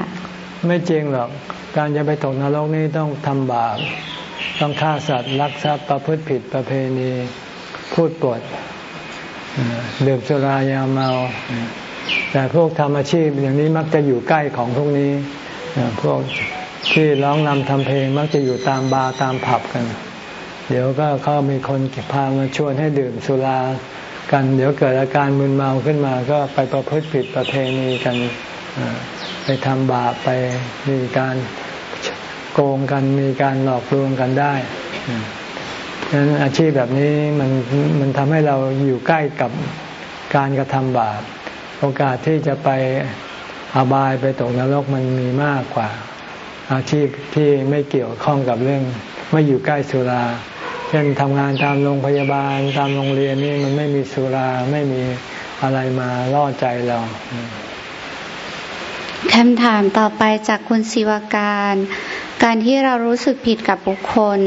ไม่จริงหรอกการจะไปตกนรกนี่ต้องทำบาปต้องฆ่าสัตว์ลักทรัพย์ประพฤติผิดประเพณีพูดปดดื่มสุรายาเมา แต่พวกทำอาชีพอย่างนี้มักจะอยู่ใกล้ของพวกนี้ พวกที่ร้องนำทำเพลงมักจะอยู่ตามบาร์ตามผับกัน เดี๋ยวก็เขามีคนพามาชวนให้ดื่มสุรากัน เดี๋ยวเกิดอาการมึนเมาขึ้นมา ก็ไปประพฤติผิดประเพณีกันไปทำบาปไปมีการโกงกันมีการหลอกลวงกันได้ฉะนั้นอาชีพแบบนี้มันมันทำให้เราอยู่ใกล้กับการกระทำบาป โอกาสที่จะไป อบายไปตกนรกมันมีมากกว่า อาชีพที่ไม่เกี่ยวข้องกับเรื่อง ไม่อยู่ใกล้สุรา เช่นทำงานตามโรงพยาบาลตามโรงเรียนนี่มันไม่มีสุราไม่มีอะไรมาล่อใจเรา คำถามต่อไปจากคุณศิวการ การที่เรารู้สึกผิดกับบุคคล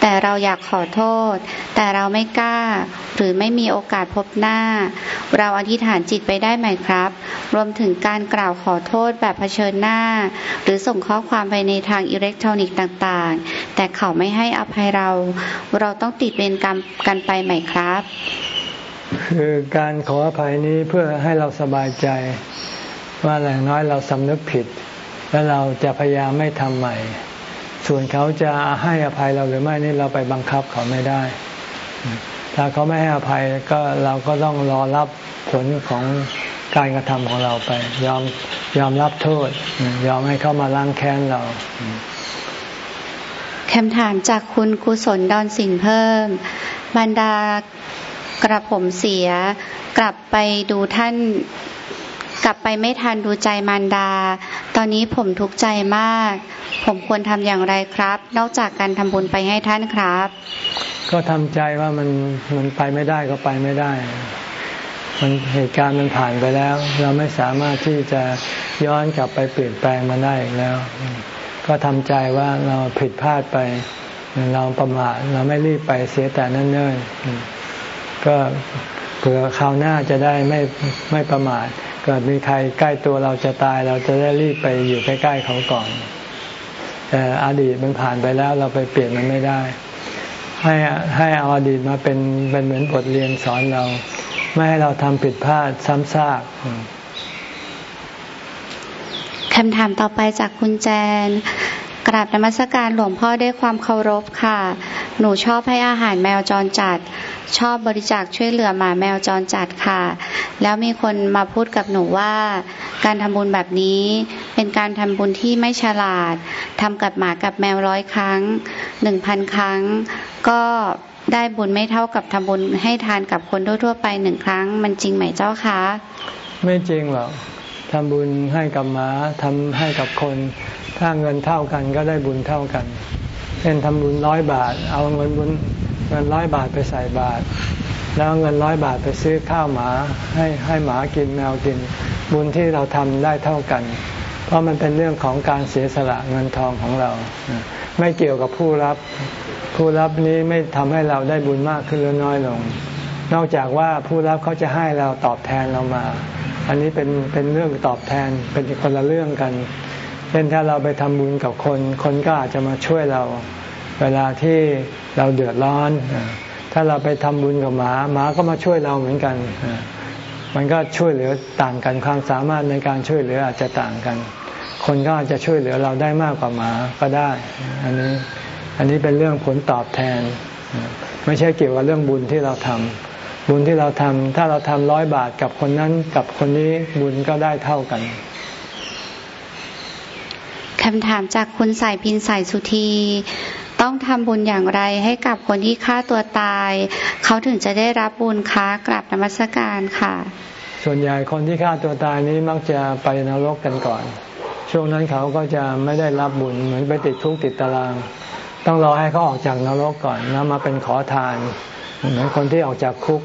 แต่เราอยากขอโทษ แต่เราไม่กล้า หรือไม่มีโอกาสพบหน้า เราอธิษฐานจิตไปได้ไหมครับ รวมถึงการกล่าวขอโทษแบบเผชิญหน้า หรือส่งข้อความไปในทางอิเล็กทรอนิกส์ต่างๆ แต่เขาไม่ให้อภัยเรา เราต้องติดเวรกรรมกันไปไหมครับ คือการขออภัยนี้เพื่อให้เราสบายใจ ว่าอย่างน้อยเราสำนึกผิด และเราจะพยายามไม่ทำใหม่ ส่วนเขาจะให้อภัยเราหรือไม่นี่เราไปบังคับเขาไม่ได้ ถ้าเขาไม่ให้อภัยก็เราก็ต้องรอรับผลของการกระทำของเราไป ยอมยอมรับโทษ ยอมให้เขามาล้างแค้นเราคำถามจากคุณกุศลดอนสิงเพิ่ม บรรดากระผมเสียกลับไปดูท่าน กลับไปไม่ทันดูใจมารดา ตอนนี้ผมทุกข์ใจมาก ผมควรทำอย่างไรครับ นอกจากการทำบุญไปให้ท่านครับ ก็ทำใจว่ามันมันไปไม่ได้ก็ไปไม่ได้ มันเหตุการณ์มันผ่านไปแล้ว เราไม่สามารถที่จะย้อนกลับไปเปลี่ยนแปลงมันได้อีกแล้ว ก็ทำใจว่าเราผิดพลาดไป เราประมาทเราไม่รีบไปเสียแต่นั่นเนิ่นก็เผื่อคราวหน้าจะได้ไม่ไม่ประมาท เกิดมีใครใกล้ตัวเราจะตาย เราจะได้รีบไปอยู่ใกล้ๆเขาก่อน แต่อดีตมันผ่านไปแล้วเราไปเปลี่ยนมันไม่ได้ ให้ให้เอาอดีตมาเป็นเป็นเหมือนบทเรียนสอนเรา ไม่ให้เราทำผิดพลาดซ้ำซากคำถามต่อไปจากคุณแจน กราบนมัสการหลวงพ่อด้วยความเคารพค่ะ หนูชอบให้อาหารแมวจรจัด ชอบบริจาคช่วยเหลือหมาแมวจรจัดค่ะ แล้วมีคนมาพูดกับหนูว่า การทำบุญแบบนี้เป็นการทำบุญที่ไม่ฉลาดทำกับหมากับแมวร้อยครั้งหนึ่งพันครั้ง ก็ได้บุญไม่เท่ากับทำบุญให้ทานกับคนทั่วๆไปหนึ่งครั้ง มันจริงไหมเจ้าคะ ไม่จริงหรอกทำบุญให้กับหมาทำให้กับคน ถ้าเงินเท่ากันก็ได้บุญเท่ากัน เช่นทำบุญร้อยบาท เอาเงินบุญเงินร้อยบาทไปใส่บาท แล้วเงินร้อยบาทไปซื้อข้าวหมาให้ให้หมากินแมวกิน บุญที่เราทำได้เท่ากัน เพราะมันเป็นเรื่องของการเสียสละเงินทองของเรา ไม่เกี่ยวกับผู้รับ ผู้รับนี้ไม่ทำให้เราได้บุญมากขึ้นหรือน้อยลง นอกจากว่าผู้รับเขาจะให้เราตอบแทนเรามา อันนี้เป็นเป็นเรื่องตอบแทนเป็นคนละเรื่องกัน เช่นถ้าเราไปทำบุญกับคน คนก็อาจจะมาช่วยเรา เวลาที่เราเดือดร้อน ถ้าเราไปทำบุญกับหมา หมาก็มาช่วยเราเหมือนกัน มันก็ช่วยเหลือต่างกันความสามารถในการช่วยเหลืออาจจะต่างกัน คนก็อาจจะช่วยเหลือเราได้มากกว่าหมาก็ได้ อันนี้อันนี้เป็นเรื่องผลตอบแทน ไม่ใช่เกี่ยวกับเรื่องบุญที่เราทำบุญที่เราทำถ้าเราทำร้อยบาทกับคนนั้นกับคนนี้บุญก็ได้เท่ากัน คำถามจากคุณสายพินสายสุธีต้องทำบุญอย่างไรให้กับคนที่ฆ่าตัวตาย เขาถึงจะได้รับบุญค้ากลับนมัสการค่ะ ส่วนใหญ่คนที่ฆ่าตัวตายนี้มักจะไปนรกกันก่อน ช่วงนั้นเขาก็จะไม่ได้รับบุญเหมือนไปติดคุกติดตาราง ต้องรอให้เขาออกจากนรกก่อนแล้วมาเป็นขอทานเหมือนคนที่ออกจากคุก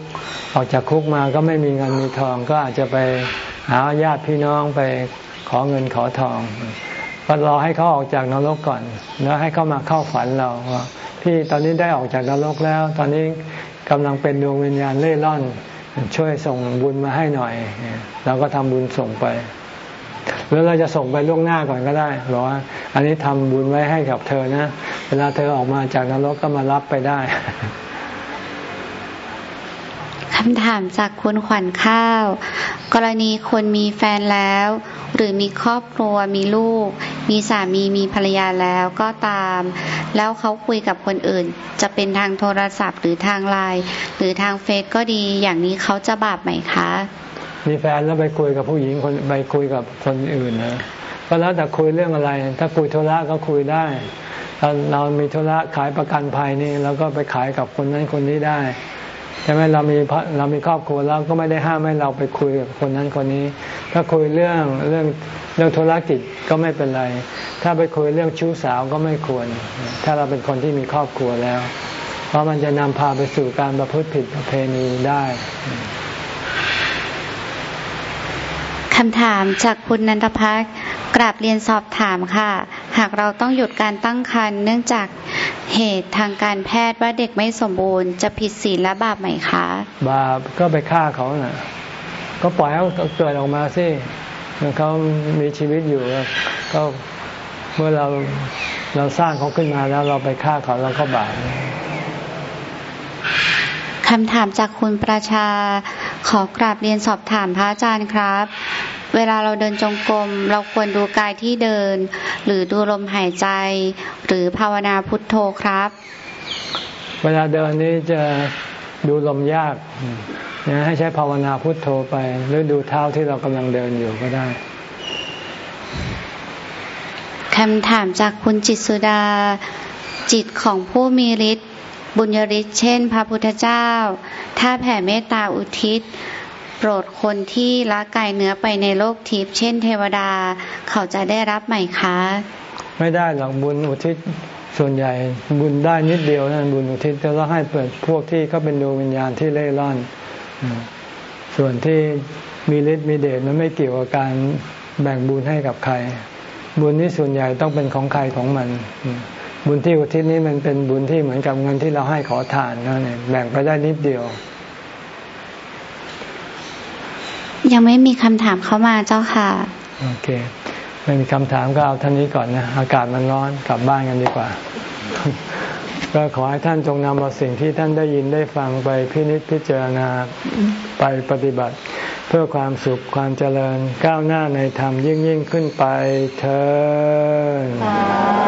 ออกจากคุกมาก็ไม่มีเงินมีทอง ก็อาจจะไปหาญาติพี่น้องไปขอเงินขอทอง ก็รอให้เขาออกจากนรกก่อน แล้วให้เขามาเข้าฝันเราว่าพี่ตอนนี้ได้ออกจากนรกแล้ว ตอนนี้กำลังเป็นดวงวิญญาณเล่ร่อน ช่วยส่งบุญมาให้หน่อยเราก็ทำบุญส่งไปหรือเราจะส่งไปล่วงหน้าก่อนก็ได้บอกว่า อันนี้ทำบุญไว้ให้กับเธอนะ เวลาเธอออกมาจากนรกก็มารับไปได้คำถามจากคุณขวัญข้าว กรณีคนมีแฟนแล้ว หรือมีครอบครัวมีลูก มีสามีมีภรรยาแล้วก็ตาม แล้วเขาคุยกับคนอื่น จะเป็นทางโทรศัพท์หรือทางไลน์หรือทางเฟซก็ดีอย่างนี้เขาจะบาปไหมคะ มีแฟนแล้วไปคุยกับผู้หญิงคนไปคุยกับคนอื่นนะก็แล้วแต่คุยเรื่องอะไร ถ้าคุยโทรศัพท์ก็คุยได้เราเรามีโทรศัพท์ขายประกันภัยนี่เราก็ไปขายกับคนนั้นคนนี้ได้ ใช่ไหมเรามีเรามีครอบครัวแล้วก็ไม่ได้ห้ามให้เราไปคุยกับคนนั้นคนนี้ ถ้าคุยเรื่องเรื่องเรื่องธุรกิจก็ไม่เป็นไร ถ้าไปคุยเรื่องชู้สาวก็ไม่ควร ถ้าเราเป็นคนที่มีครอบครัวแล้ว เพราะมันจะนำพาไปสู่การประพฤติผิดประเพณีได้คำถามจากคุณนันทพัฒน์กราบเรียนสอบถามค่ะ หากเราต้องหยุดการตั้งครรภ์เนื่องจาก เหตุทางการแพทย์ว่าเด็กไม่สมบูรณ์ จะผิดศีลและบาปไหมคะ บาปก็ไปฆ่าเขาน่ะ ก็ปล่อยเขาเกิดออกมาสิเขามีชีวิตอยู่ก็เมื่อเราเราสร้างเขาขึ้นมาแล้วเราไปฆ่าเขาเราก็บาปคำถามจากคุณประชาขอกราบเรียนสอบถามพระอาจารย์ครับ เวลาเราเดินจงกรมเราควรดูกายที่เดิน หรือดูลมหายใจ หรือภาวนาพุทโธครับ เวลาเดินนี้จะดูลมยากนะให้ใช้ภาวนาพุทโธไป หรือดูเท้าที่เรากำลังเดินอยู่ก็ได้คำถามจากคุณจิตสุดา จิตของผู้มีฤทธิ์บุญยริศเช่น พระพุทธเจ้า ถ้าแผ่เมตตาอุทิศ โปรดคนที่ละกายเนื้อไปในโลกทิพย์เช่นเทวดา เขาจะได้รับไหมคะ ไม่ได้หรอกบุญอุทิศส่วนใหญ่บุญได้นิดเดียวนั่นบุญอุทิศจะต้องให้เปิดพวกที่เขาเป็นดวงวิญญาณที่เล่ร่อน ส่วนที่มีฤทธิ์มีเดชมันไม่เกี่ยวกับการแบ่งบุญให้กับใคร บุญนี้ส่วนใหญ่ต้องเป็นของใครของมัน บุญที่อุทิศนี้มันเป็นบุญที่เหมือนกับเงินที่เราให้ขอทานนั่นเองแบ่งไปได้นิดเดียว ยังไม่มีคำถามเข้ามาเจ้าค่ะ โอเค ไม่มีคำถามก็เอาท่านนี้ก่อนนะ อากาศมันร้อนกลับบ้านกันดีกว่า ก็ขอให้ท่านจงนำเอาสิ่งที่ท่านได้ยินได้ฟังไปพินิจพิจารณาไปปฏิบัติ เพื่อความสุขความเจริญก้าวหน้าในธรรมยิ่งยิ่งขึ้นไปเธอ